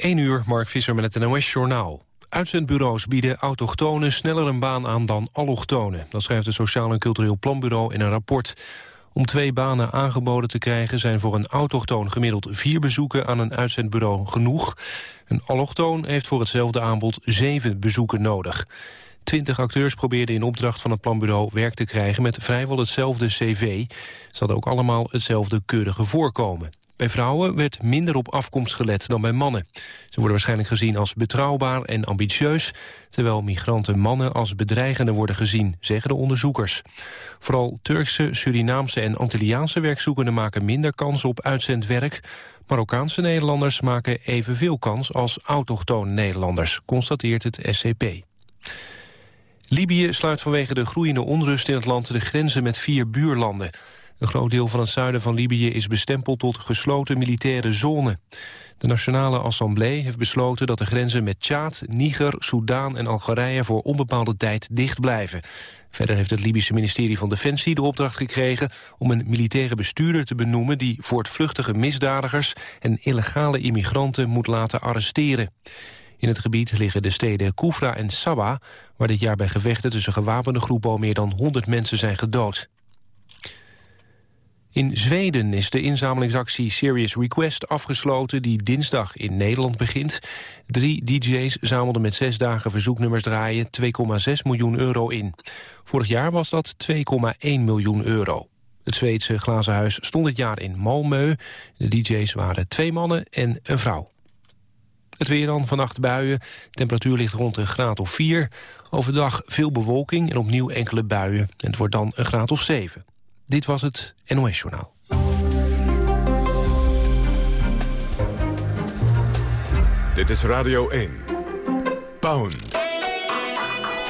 1 uur, Mark Visser met het NOS-journaal. Uitzendbureaus bieden autochtonen sneller een baan aan dan allochtonen. Dat schrijft het Sociaal en Cultureel Planbureau in een rapport. Om twee banen aangeboden te krijgen zijn voor een autochtoon gemiddeld vier bezoeken aan een uitzendbureau genoeg. Een allochtoon heeft voor hetzelfde aanbod zeven bezoeken nodig. Twintig acteurs probeerden in opdracht van het planbureau werk te krijgen met vrijwel hetzelfde cv. Ze hadden ook allemaal hetzelfde keurige voorkomen. Bij vrouwen werd minder op afkomst gelet dan bij mannen. Ze worden waarschijnlijk gezien als betrouwbaar en ambitieus... terwijl migranten mannen als bedreigende worden gezien, zeggen de onderzoekers. Vooral Turkse, Surinaamse en Antilliaanse werkzoekenden maken minder kans op uitzendwerk. Marokkaanse Nederlanders maken evenveel kans als autochtone Nederlanders, constateert het SCP. Libië sluit vanwege de groeiende onrust in het land de grenzen met vier buurlanden. Een groot deel van het zuiden van Libië is bestempeld tot gesloten militaire zone. De Nationale Assemblée heeft besloten dat de grenzen met Tjaad, Niger, Soudaan en Algerije voor onbepaalde tijd dicht blijven. Verder heeft het Libische ministerie van Defensie de opdracht gekregen om een militaire bestuurder te benoemen die voortvluchtige misdadigers en illegale immigranten moet laten arresteren. In het gebied liggen de steden Koufra en Sabah, waar dit jaar bij gevechten tussen gewapende groepen al meer dan 100 mensen zijn gedood. In Zweden is de inzamelingsactie Serious Request afgesloten... die dinsdag in Nederland begint. Drie dj's zamelden met zes dagen verzoeknummers draaien 2,6 miljoen euro in. Vorig jaar was dat 2,1 miljoen euro. Het Zweedse glazen huis stond dit jaar in Malmö. De dj's waren twee mannen en een vrouw. Het weer dan, vannacht buien. Temperatuur ligt rond een graad of 4. Overdag veel bewolking en opnieuw enkele buien. En het wordt dan een graad of 7. Dit was het NOS Journaal. Dit is Radio 1. Pound.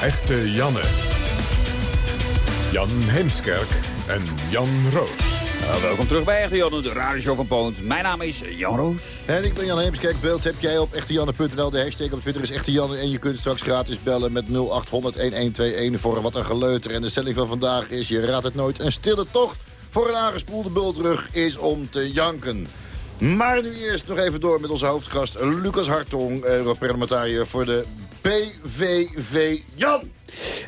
Echte Janne. Jan Heemskerk en Jan Roos. Nou, welkom terug bij Echte Janne, de radioshow van Poont. Mijn naam is Jan Roos. En ik ben Jan Heemskerk. Beeld heb jij op echtejanne.nl. De hashtag op Twitter is Echte Janne. En je kunt straks gratis bellen met 0800-1121 voor wat een geleuter. En de stelling van vandaag is, je raadt het nooit, een stille tocht voor een aangespoelde bultrug is om te janken. Maar nu eerst nog even door met onze hoofdgast Lucas Hartong, Europarlementariër voor de PVV. Jan!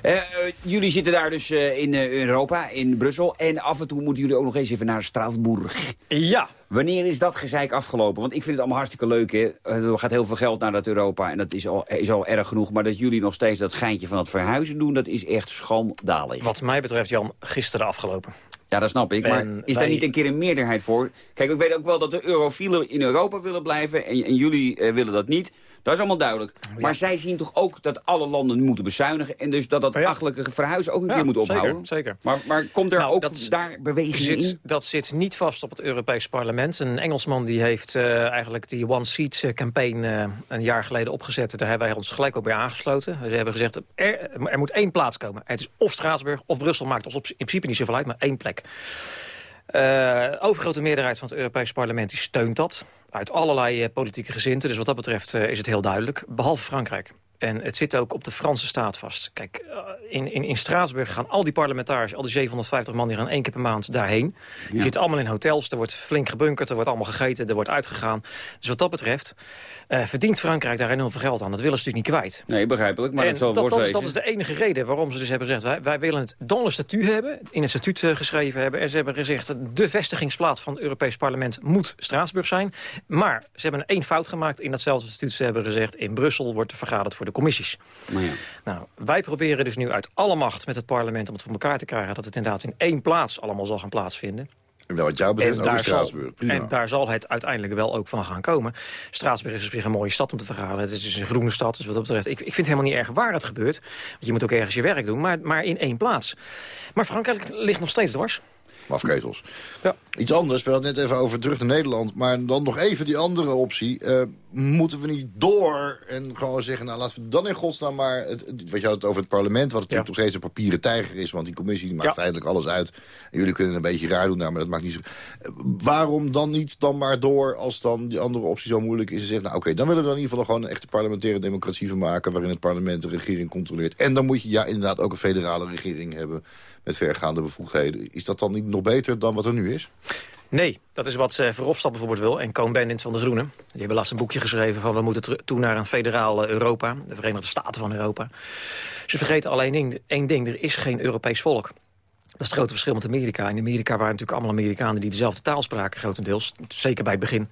Uh, uh, jullie zitten daar dus uh, in Europa, in Brussel. En af en toe moeten jullie ook nog eens even naar Straatsburg. Ja. Wanneer is dat gezeik afgelopen? Want ik vind het allemaal hartstikke leuk. Hè? Er gaat heel veel geld naar dat Europa. En dat is al, is al erg genoeg. Maar dat jullie nog steeds dat geintje van het verhuizen doen... dat is echt schandalig. Wat mij betreft, Jan, gisteren afgelopen. Ja, dat snap ik. Maar en is wij... daar niet een keer een meerderheid voor? Kijk, ik weet ook wel dat de eurofielen in Europa willen blijven. En, en jullie willen dat niet. Dat is allemaal duidelijk. Maar zij zien toch ook dat alle landen moeten bezuinigen... en dus dat dat ja. achtelijke verhuizen ook een ja, keer moet ophouden? Zeker, zeker. Maar, maar komt er nou, ook dat, daar beweging in? Dat zit niet vast op het Europees parlement. Een Engelsman die heeft uh, eigenlijk die One Seat campaign uh, een jaar geleden opgezet. Daar hebben wij ons gelijk ook bij aangesloten. Ze hebben gezegd, er, er moet één plaats komen. Het is of Straatsburg of Brussel, maakt ons op, in principe niet zoveel uit, maar één plek. Uh, overgrote meerderheid van het Europees parlement die steunt dat. Uit allerlei uh, politieke gezinten. Dus wat dat betreft uh, is het heel duidelijk. Behalve Frankrijk. En het zit ook op de Franse staat vast. Kijk, in, in, in Straatsburg gaan al die parlementariërs... al die 750 man, die gaan één keer per maand daarheen. Ja. Die zitten allemaal in hotels, er wordt flink gebunkerd... er wordt allemaal gegeten, er wordt uitgegaan. Dus wat dat betreft uh, verdient Frankrijk daar enorm veel geld aan. Dat willen ze natuurlijk niet kwijt. Nee, begrijpelijk, maar en het zal dat, dat, is, dat is de enige reden waarom ze dus hebben gezegd... wij, wij willen het dans le statuut hebben, in het statuut uh, geschreven hebben... en ze hebben gezegd, de vestigingsplaats van het Europees parlement moet Straatsburg zijn. Maar ze hebben één fout gemaakt in datzelfde statuut. Ze hebben gezegd, in Brussel wordt er vergaderd voor de commissies. Maar ja. Nou, wij proberen dus nu uit alle macht met het parlement om het voor elkaar te krijgen... dat het inderdaad in één plaats allemaal zal gaan plaatsvinden. En wat jou betreft en daar, Straatsburg. Zal, en daar zal het uiteindelijk wel ook van gaan komen. Straatsburg is op zich een mooie stad om te vergaderen. Het is dus een groene stad, dus wat dat betreft... Ik, ik vind het helemaal niet erg waar het gebeurt. Want je moet ook ergens je werk doen, maar, maar in één plaats. Maar Frankrijk ligt nog steeds dwars. Mafketels. Ja. Iets anders, we hadden het net even over terug naar Nederland. Maar dan nog even die andere optie. Uh, moeten we niet door en gewoon zeggen... nou laten we dan in godsnaam maar... Het, wat je had het over het parlement, wat natuurlijk ja. nog steeds een papieren tijger is... want die commissie die maakt ja. feitelijk alles uit. En jullie kunnen een beetje raar doen, nou, maar dat maakt niet zo... Uh, waarom dan niet dan maar door als dan die andere optie zo moeilijk is... en zeggen, nou oké, okay, dan willen we in ieder geval gewoon een echte parlementaire democratie van maken... waarin het parlement de regering controleert. En dan moet je ja inderdaad ook een federale regering hebben met vergaande bevoegdheden. Is dat dan niet nog beter dan wat er nu is? Nee, dat is wat uh, Verhofstadt bijvoorbeeld wil en Cohn-Bendit van de Groenen. Die hebben laatst een boekje geschreven van we moeten toe naar een federaal Europa. De Verenigde Staten van Europa. Ze vergeten alleen één ding, er is geen Europees volk. Dat is het grote verschil met Amerika. In Amerika waren natuurlijk allemaal Amerikanen die dezelfde taal spraken, grotendeels. Zeker bij het begin.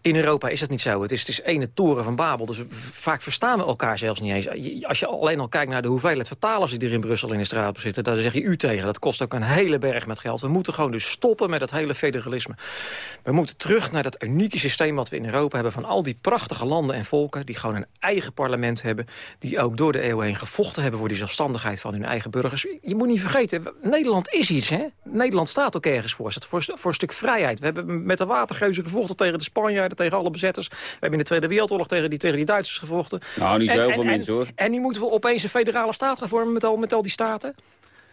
In Europa is dat niet zo. Het is, het is ene toren van Babel. Dus vaak verstaan we elkaar zelfs niet eens. Als je alleen al kijkt naar de hoeveelheid vertalers die er in Brussel in de straat zitten... daar zeg je u tegen. Dat kost ook een hele berg met geld. We moeten gewoon dus stoppen met dat hele federalisme. We moeten terug naar dat unieke systeem wat we in Europa hebben... van al die prachtige landen en volken die gewoon een eigen parlement hebben... die ook door de eeuwen heen gevochten hebben voor die zelfstandigheid van hun eigen burgers. Je moet niet vergeten, Nederland is iets, hè? Nederland staat ook ergens voor. Voor, voor een stuk vrijheid. We hebben met de watergeuzen gevochten tegen de Spanjaarden tegen alle bezetters. We hebben in de Tweede Wereldoorlog tegen die, tegen die Duitsers gevochten. Nou, niet zo heel veel mensen hoor. En nu moeten we opeens een federale staat gaan vormen met al, met al die staten.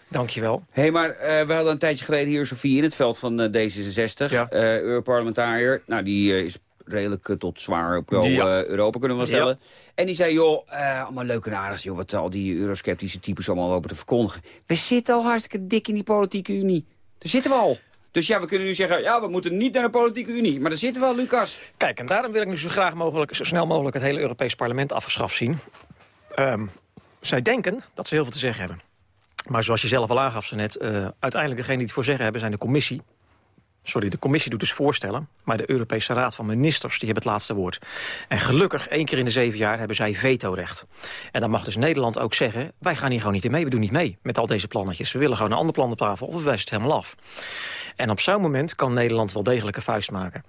Dankjewel. Hé, hey, maar uh, we hadden een tijdje geleden hier Sofie in het veld van uh, D66. Ja. Uh, Europarlementariër. Nou, die is redelijk tot zwaar pro-Europa, kunnen we stellen. En die zei, joh, allemaal leuke en aardig, joh, wat al die eurosceptische types allemaal lopen te verkondigen. We zitten al hartstikke dik in die politieke unie. Daar zitten we al. Dus ja, we kunnen nu zeggen, ja, we moeten niet naar de politieke unie. Maar daar zitten we wel, Lucas. Kijk, en daarom wil ik nu zo graag mogelijk, zo snel mogelijk het hele Europees parlement afgeschaft zien. Um, zij denken dat ze heel veel te zeggen hebben. Maar zoals je zelf al aangaf ze net, uh, uiteindelijk degene die het voor zeggen hebben zijn de commissie sorry, de commissie doet dus voorstellen... maar de Europese Raad van Ministers die hebben het laatste woord. En gelukkig, één keer in de zeven jaar, hebben zij vetorecht. En dan mag dus Nederland ook zeggen... wij gaan hier gewoon niet in mee, we doen niet mee met al deze plannetjes. We willen gewoon een ander plan op tafel of we wijzen het helemaal af. En op zo'n moment kan Nederland wel degelijk een vuist maken.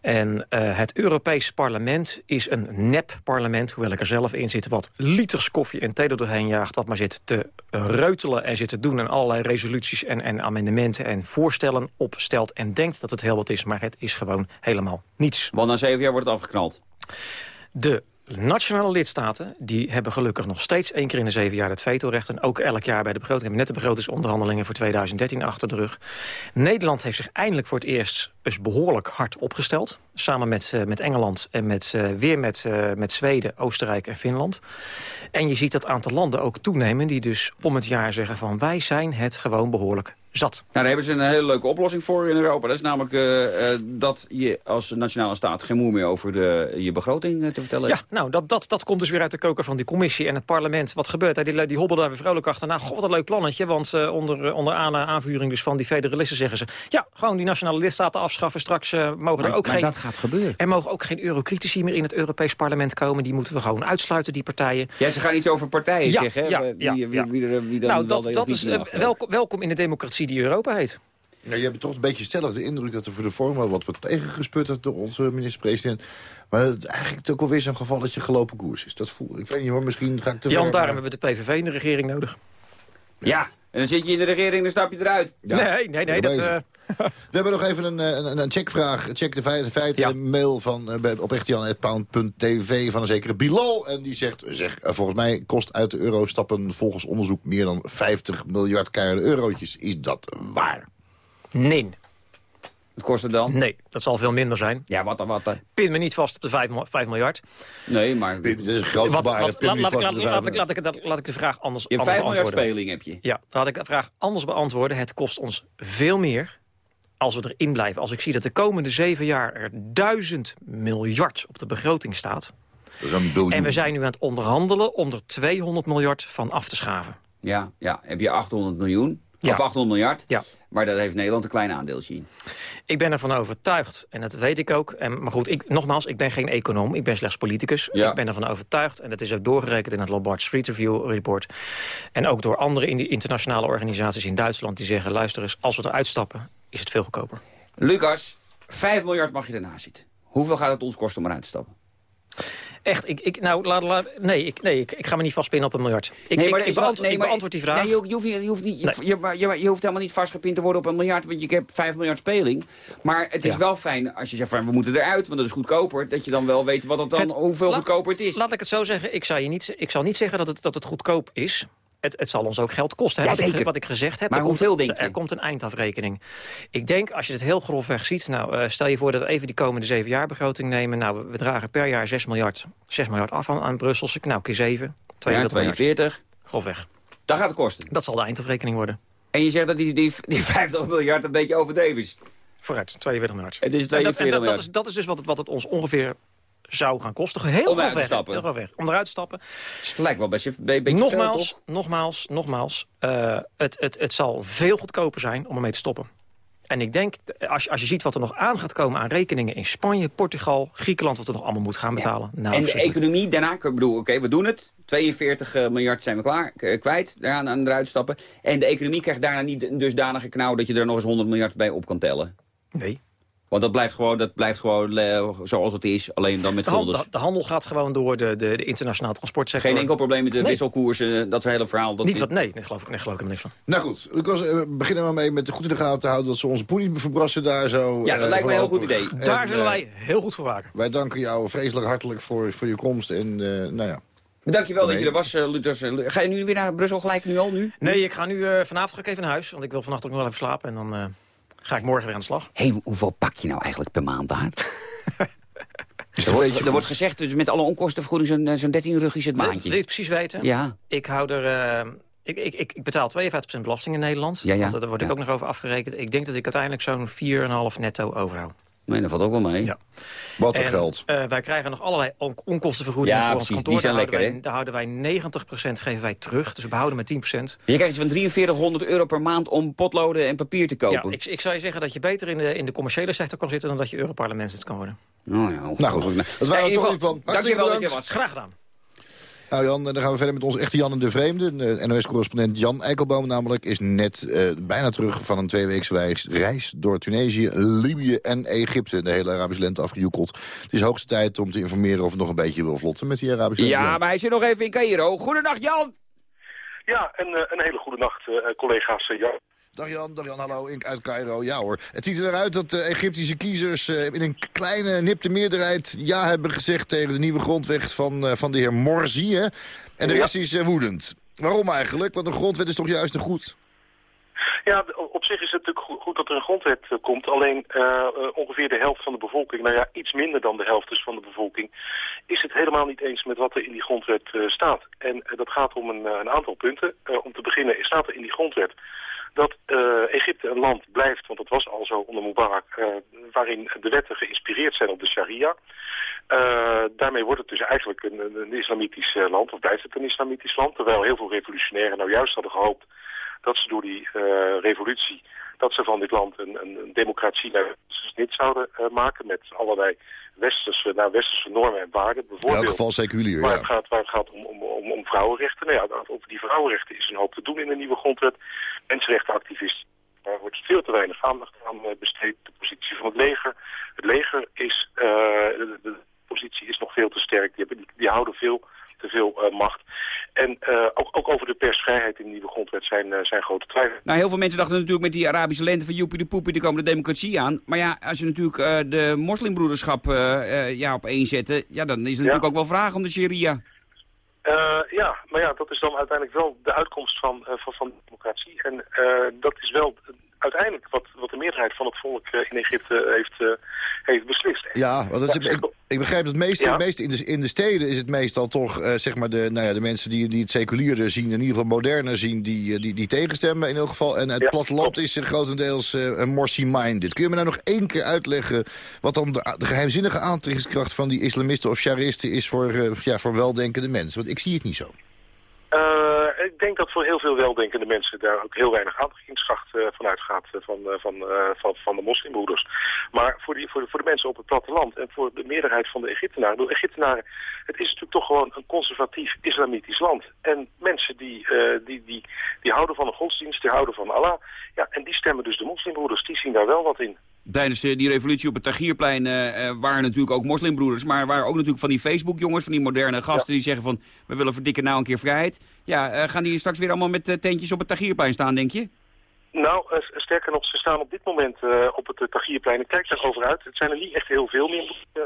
En uh, het Europees parlement is een nep-parlement, hoewel ik er zelf in zit... wat liters koffie en thee er doorheen jaagt... wat maar zit te reutelen en zit te doen... en allerlei resoluties en, en amendementen en voorstellen opstelt... en denkt dat het heel wat is, maar het is gewoon helemaal niets. Want na zeven jaar wordt het afgeknald. De nationale lidstaten die hebben gelukkig nog steeds één keer in de zeven jaar het vetorecht. En ook elk jaar bij de begroting. We hebben net de begrotingsonderhandelingen voor 2013 achter de rug. Nederland heeft zich eindelijk voor het eerst eens behoorlijk hard opgesteld. Samen met, uh, met Engeland en met, uh, weer met, uh, met Zweden, Oostenrijk en Finland. En je ziet dat aantal landen ook toenemen die dus om het jaar zeggen van wij zijn het gewoon behoorlijk zat. Nou, daar hebben ze een hele leuke oplossing voor in Europa. Dat is namelijk uh, uh, dat je als nationale staat geen moe meer over de, je begroting uh, te vertellen Ja, nou, dat, dat, dat komt dus weer uit de koker van die commissie en het parlement. Wat gebeurt? Hij die, die hobbelen daar weer vrolijk achterna. God, wat een leuk plannetje, want onder, onder aanvuring dus van die federalisten zeggen ze... ja, gewoon die nationale lidstaten afschaffen. Straks mogen maar, er ook geen... dat gaat gebeuren. Er mogen ook geen eurocritici meer in het Europees parlement komen. Die moeten we gewoon uitsluiten, die partijen. Ja, ze gaan iets over partijen ja, zeggen, ja, wie, ja, wie, wie, wie dan nou, dat, dat is welkom, welkom in de democratie die Europa heet. Ja, je hebt toch een beetje stellig de indruk dat er voor de vorm wel wat wordt tegengesputterd door onze minister-president. Maar het, eigenlijk ook alweer zo'n geval dat je gelopen koers is. Dat voel ik. weet niet hoor, misschien ga ik te Jan, ver, daarom maar... hebben we de PVV in de regering nodig. Ja, en dan zit je in de regering en dan stap je eruit. Ja, nee, nee, nee. Dat, uh... We hebben nog even een, een, een checkvraag. Check de feiten. Feit, ja. mail van, uh, op echtjan.pound.tv van een zekere Bilal. En die zegt, zeg, uh, volgens mij kost uit de euro stappen volgens onderzoek meer dan 50 miljard keiharde eurotjes. Is dat waar? Nee. Wat kost het dan? Nee, dat zal veel minder zijn. Ja, wat dan? Wat dan? Pin me niet vast op de 5, 5 miljard. Nee, maar... Dit is een groot wat, gebaar. wat, laat, laat, laat, laat, ik, laat, ik, laat ik de vraag anders Je hebt 5 miljard beantwoorden. speling, heb je. Ja, laat ik de vraag anders beantwoorden. Het kost ons veel meer als we erin blijven. Als ik zie dat de komende zeven jaar er duizend miljard op de begroting staat... Dat is een biljoen. en we zijn nu aan het onderhandelen om er 200 miljard van af te schaven. Ja, ja. heb je 800 miljoen? Ja. Of 800 miljard? Ja. Maar daar heeft Nederland een klein aandeeltje in. Ik ben ervan overtuigd, en dat weet ik ook. En, maar goed, ik, nogmaals, ik ben geen econoom. Ik ben slechts politicus. Ja. Ik ben ervan overtuigd, en dat is ook doorgerekend in het Lombard Street Review report. En ook door andere in die internationale organisaties in Duitsland... die zeggen, luister eens, als we eruit stappen, is het veel goedkoper. Lucas, 5 miljard mag je ernaast zitten. Hoeveel gaat het ons kosten om eruit te stappen? Echt, ik, ik, nou, laat, laat, nee, ik, nee ik, ik ga me niet vastpinnen op een miljard. Ik, Nee, maar ik, ik, beantwoord, nee, ik beantwoord die vraag. Nee, je, je, hoeft, je, hoeft niet, je, Nee. je, je, hoeft helemaal niet vastgepind te worden op een miljard, want je hebt 5 miljard speling. Maar het is Ja. wel fijn als je zegt van we moeten eruit, want dat is goedkoper, dat je dan wel weet wat het dan, Het- hoeveel laat- goedkoper het is. Laat ik het zo zeggen, ik, zou je niet, ik zal niet zeggen dat het, dat het goedkoop is. Het, het zal ons ook geld kosten. hè, Ja, wat, ik, wat ik gezegd heb. Maar er hoeveel komt, denk je? Er komt een eindafrekening. Ik denk, als je het heel grofweg ziet... Nou, eh, stel je voor dat we even die komende zeven jaar begroting nemen. Nou, we, we dragen per jaar 6 miljard, 6 miljard af aan, aan Brusselse. Nou, keer 7. ja, 42 miljard. 42, Grofweg. dat gaat het kosten. Dat zal de eindafrekening worden. En je zegt dat die, die, die 50 miljard een beetje overdreven is. Vooruit, 42 miljard. Het is 42 dat, miljard. dat, is, dat is dus wat het, wat het ons ongeveer zou gaan kosten. Heel Om weg, stappen. Heel veel weg. Om eruit te stappen. Het lijkt wel best een beetje Nogmaals, veel, toch? nogmaals, nogmaals. eh, het, het, het zal veel goedkoper zijn om ermee te stoppen. En ik denk, als je, als je ziet wat er nog aan gaat komen aan rekeningen in Spanje, Portugal, Griekenland, wat er nog allemaal moet gaan betalen. Nou, en de economie daarna, ik bedoel, oké, we doen het. 42 eh, miljard zijn we klaar, k- kwijt, daaraan aan eruit stappen. En de economie krijgt daarna niet een dusdanige knauw dat je er nog eens 100 miljard bij op kan tellen. Nee. Want dat blijft gewoon, dat blijft gewoon eh, zoals het is, alleen dan met De, guldens. de handel gaat gewoon door de, de, de internationale transportsector. Geen enkel probleem met de Nee. wisselkoersen, dat hele verhaal. Dat Niet wat, nee, nee, geloof ik, nee, geloof ik er niks van. Nou goed, Lucas, eh, we beginnen maar mee met goed in de gaten te houden... dat ze onze poen niet verbrassen daar zo. Ja, dat eh, lijkt me een heel goed idee. En, Daar eh, zullen wij heel goed voor waken. Wij danken jou vreselijk hartelijk voor, voor je komst. En eh, nou ja, Dankjewel dat je er was, eh. Eh, Ga je nu weer naar Brussel gelijk, nu al, nu? Nee, ik ga nu eh, vanavond ga ik even naar huis, want ik wil vannacht ook nog wel even slapen. En dan eh, ga ik morgen weer aan de slag. Hey, hoeveel pak je nou eigenlijk per maand daar? is Er wordt, er wordt gezegd, dus met alle onkostenvergoeding zo'n eh, zo'n 13 rug is het Wil wil maandje. je het precies weten? Ja, Ik hou er... eh, ik, ik, ik, ik betaal 52% belasting in Nederland. Ja, ja. Want daar word ik Ja. ook nog over afgerekend. Ik denk dat ik uiteindelijk zo'n 4,5 netto overhoud. Nee, dat valt ook wel mee. Ja. wat een En, geld. eh, wij krijgen nog allerlei on onkostenvergoedingen Ja, voor ons kantoor. die zijn daar, houden lekker, wij, daar houden wij 90% geven wij terug. Dus we behouden met 10%. Je krijgt iets van 4300 euro per maand om potloden en papier te Ja, kopen. ik, ik zou je zeggen dat je beter in de, in de commerciële sector kan zitten... dan dat je Europarlementslid kan worden. Oh, ja, Nou goed, dat Ja, waren toch plan. Hartstikke Dankjewel dat je was. Graag gedaan. Nou Jan, dan gaan we verder met onze echte Jan en de Vreemde. De NOS-correspondent Jan Eikelboom namelijk is net eh, bijna terug van een tweeweekse reis, reis door Tunesië, Libië en Egypte. De hele Arabische lente afgejoekeld. Het is hoogste tijd om te informeren of het nog een beetje wil vlotten met die Arabische lente. Ja, maar hij zit nog even in Cairo. Goedenacht, Jan! Ja, en eh, een hele goede nacht, eh, collega's. Eh, ja. Dag Jan, dag Jan, hallo, Ink uit Cairo. Ja hoor, het ziet eruit dat de Egyptische kiezers eh, in een kleine nipte meerderheid ja hebben gezegd tegen de nieuwe grondwet van, eh, van de heer Morsi. Hè? En de rest is eh, woedend. Waarom eigenlijk? Want een grondwet is toch juist een goed? Ja, op zich is het natuurlijk goed, dat er een grondwet eh, komt. Alleen eh, eh, ongeveer de helft van de bevolking, nou ja, iets minder dan de helft dus van de bevolking, is het helemaal niet eens met wat er in die grondwet eh, staat. En eh, dat gaat om een, eh, een aantal punten. Eh, om te beginnen staat er in die grondwet dat eh, Egypte een land blijft, want dat was al zo onder Mubarak, eh, waarin de wetten geïnspireerd zijn op de sharia. Eh, daarmee wordt het dus eigenlijk een, een, islamitisch land, of blijft het een islamitisch land, terwijl heel veel revolutionairen nou juist hadden gehoopt dat ze door die eh, revolutie, dat ze van dit land een, een, een democratie naar niet zouden eh, maken met allerlei westerse, naar westerse normen en waarden. In elk Bijvoorbeeld geval seculier, waar, ja. het gaat, waar het gaat om, om, om, om vrouwenrechten. Nou ja, over die vrouwenrechten is een hoop te doen in de nieuwe grondwet. Mensenrechtenactivisten, daar wordt veel te weinig aandacht aan eh, besteed. De positie van het leger. Het leger is, eh, de, de positie is nog veel te sterk. Die, hebben, die, die houden veel te veel macht. En eh, ook, ook over de persvrijheid in de nieuwe grondwet zijn, eh, zijn grote twijfels. Nou, heel veel mensen dachten natuurlijk met die Arabische lente van joepie de poepie, er komen de democratie aan. Maar ja, als je natuurlijk eh, de moslimbroederschap ja, op één zetten, ja, dan is er natuurlijk ook wel vraag om de sharia. Ja, maar ja, dat is dan uiteindelijk wel de uitkomst van, van, van de democratie. En dat is wel uiteindelijk wat, wat de meerderheid van het volk eh, in Egypte heeft, eh, heeft beslist. Ja, want is- ik, ik begrijp dat meeste, Ja. meeste in, de, in de steden is het meestal toch eh, zeg maar de, nou ja, de mensen die, die het seculiere zien, in ieder geval moderne zien, die, eh, die, die tegenstemmen in elk geval. En het Ja, platteland klopt. is eh, grotendeels eh, een Morsi-minded. Kun je me nou nog één keer uitleggen wat dan de, de geheimzinnige aantrekkingskracht van die islamisten of charisten is voor, eh, ja, voor weldenkende mensen? Want ik zie het niet zo. Eh, ik denk dat voor heel veel weldenkende mensen daar ook heel weinig aantrekkingskracht eh, van uitgaat eh, van, van, van, van de moslimbroeders. Maar voor, die, voor, de, voor de mensen op het platteland en voor de meerderheid van de Egyptenaren, de Egyptenaren, het is natuurlijk toch gewoon een conservatief islamitisch land. En mensen die, die, die, die houden van een godsdienst, die houden van Allah, ja, en die stemmen dus de moslimbroeders, die zien daar wel wat in. Tijdens eh, die revolutie op het Tagierplein eh, eh, waren natuurlijk ook moslimbroeders. Maar waren ook natuurlijk van die Facebook-jongens, van die moderne gasten die zeggen van... we willen verdikken nou een keer vrijheid. Ja, eh, gaan die straks weer allemaal met tentjes op het Tagierplein staan, denk je? Nou, sterker nog, ze staan op dit moment eh, op het uh, Tagierplein. Ik kijk daarover uit. Het zijn er niet echt heel veel meer, moet, ik, uh,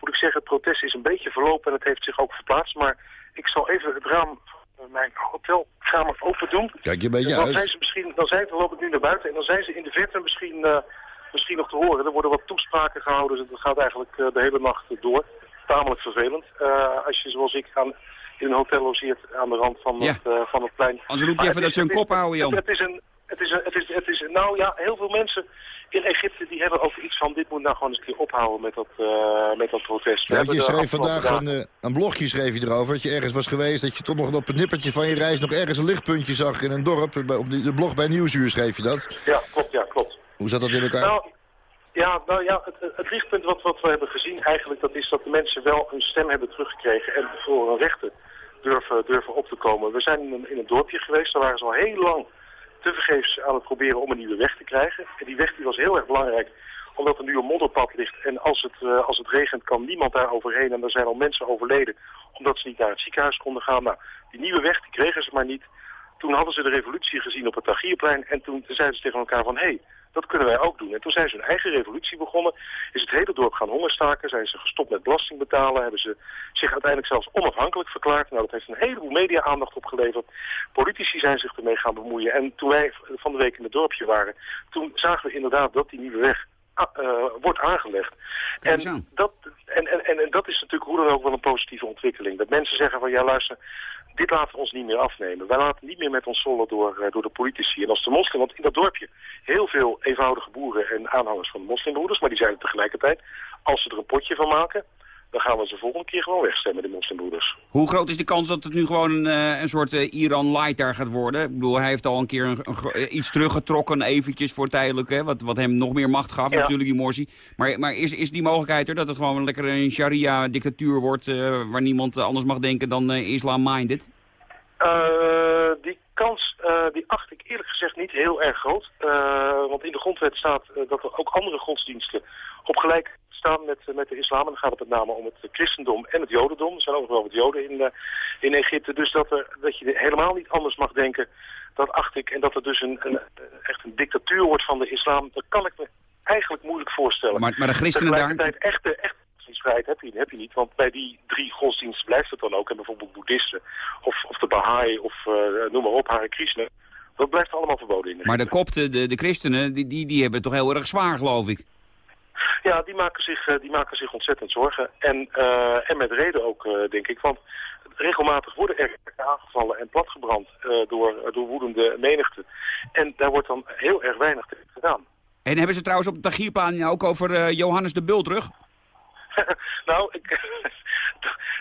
moet ik zeggen. Het protest is een beetje verlopen en het heeft zich ook verplaatst. Maar ik zal even het raam van mijn hotelkamer open doen. Kijk je een beetje dan. Zijn ze misschien, dan, zijn, dan loop ik nu naar buiten en dan zijn ze in de verte misschien, misschien nog te horen. Er worden wat toespraken gehouden, dus het gaat eigenlijk uh, de hele nacht door. Tamelijk vervelend. Uh, als je zoals ik aan, in een hotel logeert aan de rand van, Ja. het, uh, van het plein. Anders roep je even dat ze hun kop houden, Jan. Het, het is een... Het is, een, het, is, het is, nou ja, heel veel mensen in Egypte die hebben ook iets van... dit moet nou gewoon eens een keer ophouden met dat, uh, met dat protest. Ja, je schreef vandaag een, uh, een, blogje schreef je erover... dat je ergens was geweest... dat je toch nog op het nippertje van je reis... nog ergens een lichtpuntje zag in een dorp. Op de blog bij Nieuwsuur schreef je dat. Ja, klopt. Ja, klopt. Hoe zat dat in elkaar? Nou, ja, nou ja, het, het lichtpunt wat, we hebben gezien eigenlijk... dat is dat de mensen wel hun stem hebben teruggekregen... en voor hun rechten durven, durven op te komen. We zijn in een, in een dorpje geweest, daar waren ze al heel lang tevergeefs aan het proberen om een nieuwe weg te krijgen. En die weg die was heel erg belangrijk, omdat er nu een modderpad ligt. En als het, uh, als het regent kan niemand daar overheen. En er zijn al mensen overleden, omdat ze niet naar het ziekenhuis konden gaan. Nou, die nieuwe weg die kregen ze maar niet. Toen hadden ze de revolutie gezien op het Tagierplein. En toen zeiden ze tegen elkaar van... hé, hey, dat kunnen wij ook doen. En toen zijn ze hun eigen revolutie begonnen. Is het hele dorp gaan hongerstaken. Zijn ze gestopt met belasting betalen. Hebben ze zich uiteindelijk zelfs onafhankelijk verklaard. Nou, dat heeft een heleboel media-aandacht opgeleverd. Politici zijn zich ermee gaan bemoeien. En toen wij van de week in het dorpje waren... toen zagen we inderdaad dat die nieuwe weg wordt aangelegd. En dat, en, en, en, dat is natuurlijk hoe dan ook wel een positieve ontwikkeling. Dat mensen zeggen van ja luister, dit laten we ons niet meer afnemen. Wij laten niet meer met ons zollen door, uh, door de politici. En als de moslim, want in dat dorpje heel veel eenvoudige boeren en aanhangers van de moslimbroeders, maar die zijn tegelijkertijd, als ze er een potje van maken, dan gaan we ze volgende keer gewoon wegstemmen, de moslimbroeders. Hoe groot is de kans dat het nu gewoon een, eh, een soort uh, Iran light daar gaat worden? Ik bedoel, hij heeft al een keer een, een, iets teruggetrokken, eventjes voor tijdelijk, hè, wat, wat hem nog meer macht gaf, natuurlijk, die Morsi. Maar, maar is, is die mogelijkheid er dat het gewoon lekker een sharia-dictatuur wordt, uh, waar niemand anders mag denken dan islam-minded? die kans, die acht ik eerlijk gezegd niet heel erg groot. want in de grondwet staat dat er ook andere godsdiensten op gelijk staan met, met de islam. En dan gaat het met name om het christendom en het jodendom. Er zijn ook nog wel wat joden in, uh, in Egypte. Dus dat, er, dat je helemaal niet anders mag denken, dat acht ik. En dat er dus een, een, echt een dictatuur wordt van de islam, dat kan ik me eigenlijk moeilijk voorstellen. Maar, maar de christenen daar... Echte, echte godsdienstvrijheid heb je, heb je niet. Want bij die drie godsdiensten blijft het dan ook. En bijvoorbeeld boeddhisten of, of de Baha'i of uh, noem maar op, Hare Krishna. Dat blijft allemaal verboden in de Maar de kopten, de, de christenen, die, die, die hebben het toch heel erg zwaar, geloof ik. Ja, die maken zich, eh, die maken zich ontzettend zorgen. En, uh, en met reden ook, uh, denk ik. Want regelmatig worden er aangevallen en platgebrand door, door woedende menigte. En daar wordt dan heel erg weinig tegen gedaan. En hebben ze trouwens op de Tagierplan ook over Johannes de Bultrug? nou, ik,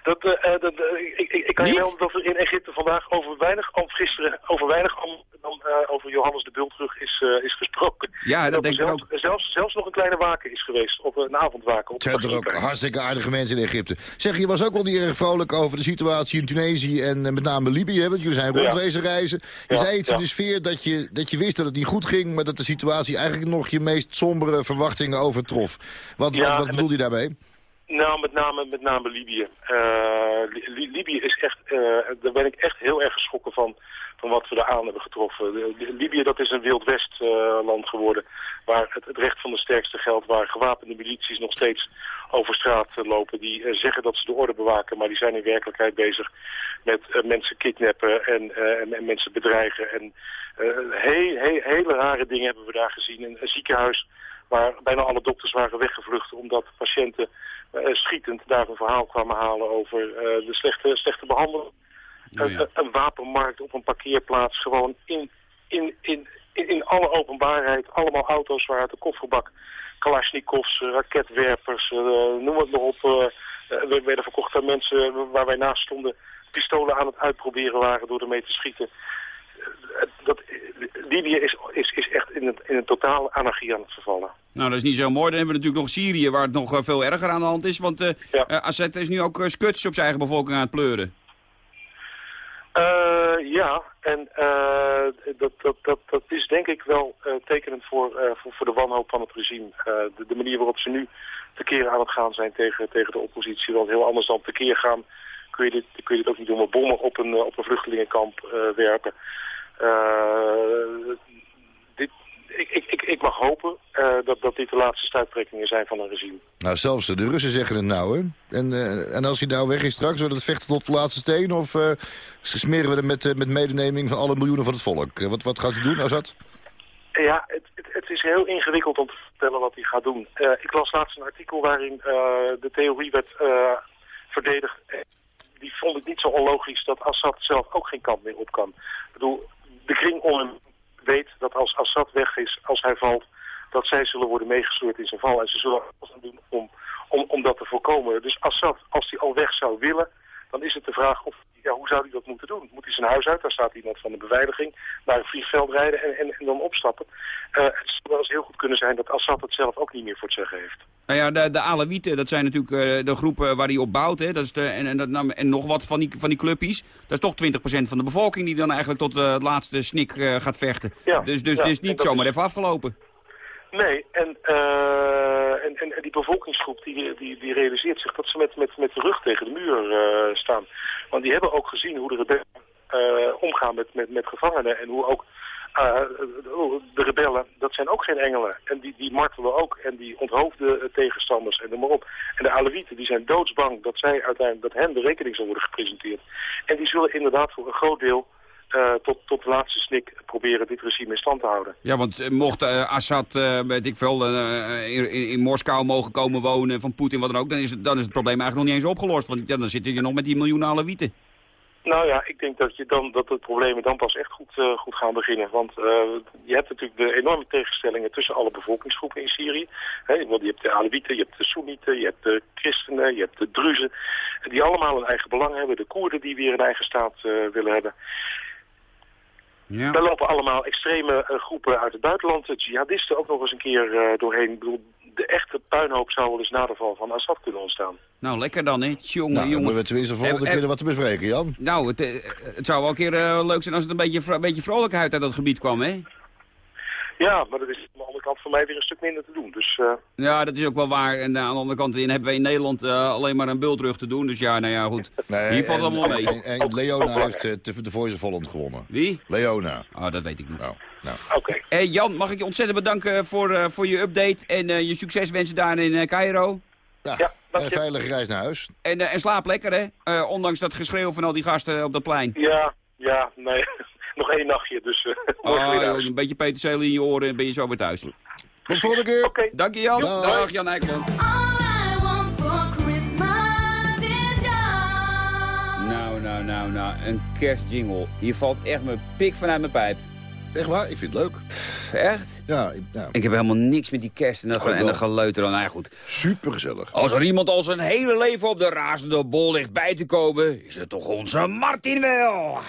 dat, uh, dat, ik, ik, ik, kan je melden dat er in Egypte vandaag over weinig, of gisteren, over weinig dan uh, over Johannes de Bultrug is, uh, is gesproken. Ja, dat, dat denk zelfs, ik ook. Zelfs, zelfs nog een kleine waken is geweest, op een avondwaken. Op zijn er ook hartstikke aardige mensen in Egypte. Zeg, je was ook wel niet erg vrolijk over de situatie in Tunesië en met name Libië, want jullie zijn rondwezen reizen. Je ja, zei iets in de sfeer dat je, dat je wist dat het niet goed ging, maar dat de situatie eigenlijk nog je meest sombere verwachtingen overtrof. Wat, wat, wat bedoel je daarmee? Nou, met name, met name Libië. Uh, Libië is echt, uh, daar ben ik echt heel erg geschrokken van, van wat we daar aan hebben getroffen. Libië, dat is een Wild West uh, land geworden, waar het, het, recht van de sterkste geldt, waar gewapende milities nog steeds over straat lopen, die zeggen dat ze de orde bewaken, maar die zijn in werkelijkheid bezig met mensen kidnappen en, en, en, mensen bedreigen. En he, he, hele rare dingen hebben we daar gezien. Een, ziekenhuis waar bijna alle dokters waren weggevlucht omdat patiënten schietend daar een verhaal kwamen halen over uh, de slechte, slechte behandeling. Oh, ja. een, wapenmarkt op een parkeerplaats, gewoon in, in, in, in, alle openbaarheid, allemaal auto's waar uit de kofferbak Kalashnikovs, raketwerpers, uh, noem het maar op. we werden verkocht aan mensen waar wij naast stonden, pistolen aan het uitproberen waren door ermee te schieten. Dat, Libië is, is, is echt in, het, in een totale anarchie aan het vervallen. Nou, dat is niet zo mooi. Dan hebben we natuurlijk nog Syrië, waar het nog uh, veel erger aan de hand is. Want uh, ja. uh, Assad is nu ook skuts op zijn eigen bevolking aan het pleuren. ja, en dat, dat, dat, dat is denk ik wel tekenend voor, voor, voor, de wanhoop van het regime. De, de, manier waarop ze nu tekeer aan het gaan zijn tegen, tegen de oppositie. Want heel anders dan tekeer gaan kun je dit, kun je dit ook niet doen. Maar bommen op een, op een vluchtelingenkamp werpen. dit, ik, ik, ik, ik mag hopen uh, dat, dat dit de laatste stuittrekkingen zijn van een regime. Nou, zelfs de Russen zeggen het nou, hè? En, uh, en als hij nou weg is straks, wordt het vechten tot de laatste steen? Of uh, smeren we hem met, met medeneming van alle miljoenen van het volk? wat, wat gaat hij doen, Azad? Ja, het, het, het, is heel ingewikkeld om te vertellen wat hij gaat doen. ik las laatst een artikel waarin de theorie werd verdedigd. Die vond ik niet zo onlogisch dat Assad zelf ook geen kant meer op kan. Ik bedoel, de kring om hem weet dat als Assad weg is, als hij valt, dat zij zullen worden meegesleurd in zijn val. En ze zullen alles doen om, om, om dat te voorkomen. Dus Assad, als hij al weg zou willen, dan is het de vraag of, ja, hoe zou hij dat moeten doen? Moet hij zijn huis uit, daar staat iemand van de beveiliging, naar een vliegveld rijden en, en, en dan opstappen? Uh, het zou wel eens heel goed kunnen zijn dat Assad het zelf ook niet meer voor het zeggen heeft. Nou ja, de, de Alawieten, dat zijn natuurlijk uh, de groepen waar hij op bouwt. Hè? Dat is de, en, en, dat, nou, en nog wat van die, van die clubjes. Dat is toch 20% van de bevolking die dan eigenlijk tot uh, het laatste snik gaat vechten. Ja, dus dus, ja, dus niet zomaar is... even afgelopen. Nee, en, uh, en, en, die bevolkingsgroep die, die, die realiseert zich dat ze met, met, met de rug tegen de muur uh, staan. Want die hebben ook gezien hoe de rebellen uh, omgaan met, met, met gevangenen en hoe ook de rebellen, dat zijn ook geen engelen. En die, die martelen ook en die onthoofden tegenstanders en noem maar op. En de Alewieten, die zijn doodsbang dat, zij uiteindelijk, dat hen de rekening zal worden gepresenteerd. En die zullen inderdaad voor een groot deel uh, tot, tot de laatste snik proberen dit regime in stand te houden. Ja, want uh, mocht uh, Assad, weet ik veel, in, in, Moskou mogen komen wonen van Poetin, wat dan ook, dan is, het, dan is het probleem eigenlijk nog niet eens opgelost. Want ja, dan zit je nog met die miljoenen wieten. Nou ja, ik denk dat, je dan, dat de problemen dan pas echt goed, goed gaan beginnen. Want je hebt natuurlijk de enorme tegenstellingen tussen alle bevolkingsgroepen in Syrië. He, je hebt de Alewieten, je hebt de Soenieten, je hebt de christenen, je hebt de Druzen. Die allemaal een eigen belang hebben. De Koerden die weer een eigen staat willen hebben. Ja. Daar lopen allemaal extreme uh, groepen uit het buitenland, de jihadisten ook nog eens een keer uh, doorheen. Ik bedoel, de echte puinhoop zou wel eens na de val van Assad kunnen ontstaan. Nou, lekker dan, hè? Jongen, nou, jongen. we tenminste volgende keer wat te bespreken, Jan. Nou, het, het zou wel een keer uh, leuk zijn als het een beetje, een beetje vrolijkheid uit dat gebied kwam, hè? Ja, maar dat is aan de andere kant voor mij weer een stuk minder te doen. Dus, uh... Ja, dat is ook wel waar. En uh, aan de andere kant in hebben wij in Nederland uh, alleen maar een bultrug te doen. Dus ja, nou ja, goed. Nee, Hier valt allemaal mee. En, en Leona heeft de Voice of Holland gewonnen. Wie? Leona. Oh, dat weet ik niet. Nou, nou. Oké. Okay. Jan, mag ik je ontzettend bedanken voor, voor je update en je succes wensen daar in Cairo. Ja, ja een veilige reis naar huis. En, en slaap lekker, hè? ondanks dat geschreeuw van al die gasten op dat plein. Ja, ja, nee nog één nachtje, dus uh, morgen weer thuis. Een beetje peterselie in je oren en ben je zo weer thuis. Tot volgende keer. Okay. Dank je Jan. Dag, Dag Jan Eijkman. Nou, nou, nou, nou, een kerstjingle. Hier valt echt mijn pik vanuit mijn pijp. Echt waar? Ik vind het leuk. Echt? Ja. Ik, ja. ik heb helemaal niks met die kerst en dat, en dat geleuter. Nou ja, goed. Super gezellig. Als er iemand al zijn hele leven op de razende bol ligt bij te komen... is het toch onze Martin wel.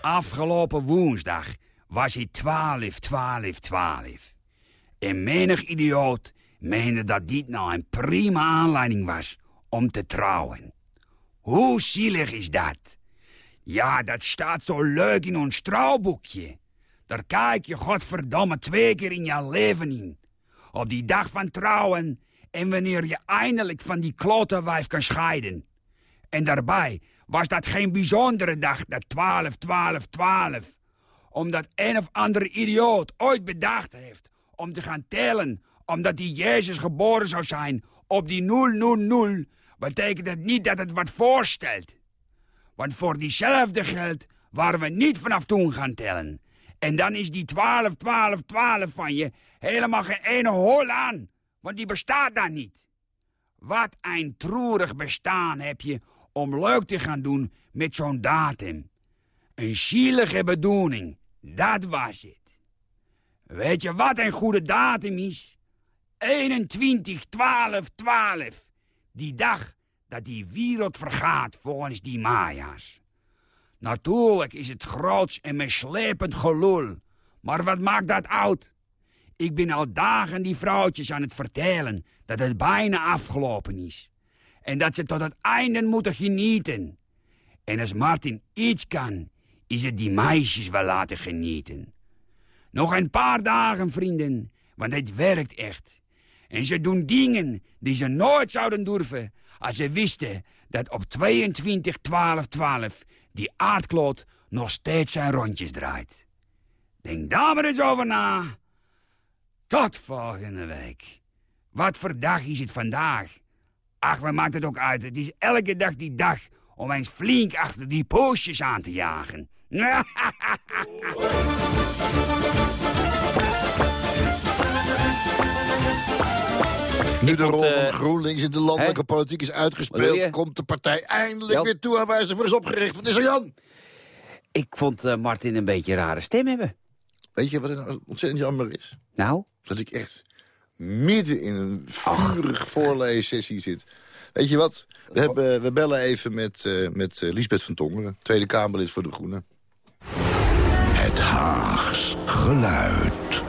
Afgelopen woensdag was hij 12, 12, 12. En menig idioot meende dat dit nou een prima aanleiding was om te trouwen. Hoe zielig is dat? Ja, dat staat zo leuk in ons trouwboekje. Daar kijk je godverdomme twee keer in je leven in. Op die dag van trouwen en wanneer je eindelijk van die klote wijf kan scheiden. En daarbij was dat geen bijzondere dag, dat 12, 12, 12. Omdat een of andere idioot ooit bedacht heeft om te gaan tellen... omdat die Jezus geboren zou zijn op die 000... betekent het niet dat het wat voorstelt. Want voor diezelfde geld waren we niet vanaf toen gaan tellen. En dan is die 12, 12, 12 van je helemaal geen ene hol aan. Want die bestaat daar niet. Wat een troerig bestaan heb je om leuk te gaan doen met zo'n datum. Een zielige bedoeling, dat was het. Weet je wat een goede datum is? 21, 12, 12. Die dag dat die wereld vergaat volgens die Maya's. Natuurlijk is het groots en meslepend gelul. Maar wat maakt dat uit? Ik ben al dagen die vrouwtjes aan het vertellen dat het bijna afgelopen is. En dat ze tot het einde moeten genieten. En als Martin iets kan, is het die meisjes wel laten genieten. Nog een paar dagen, vrienden, want het werkt echt. En ze doen dingen die ze nooit zouden durven... als ze wisten dat op 22 12 12 die aardkloot nog steeds zijn rondjes draait. Denk daar maar eens over na. Tot volgende week. Wat voor dag is het vandaag? Ach, wat maakt het ook uit? Het is elke dag die dag om eens flink achter die poosjes aan te jagen. Nu de rol van GroenLinks in de landelijke politiek is uitgespeeld... komt de partij eindelijk weer toe aan waar ze voor is opgericht. Wat is er, Jan? Ik vond uh, Martin een beetje een rare stem hebben. Weet je wat nou ontzettend jammer is? Nou? Dat ik echt midden in een vurig voorleessessie zit. Weet je wat? We, hebben, we bellen even met, uh, met uh, Lisbeth van Tongeren, Tweede Kamerlid voor de Groenen. Het Haags geluid.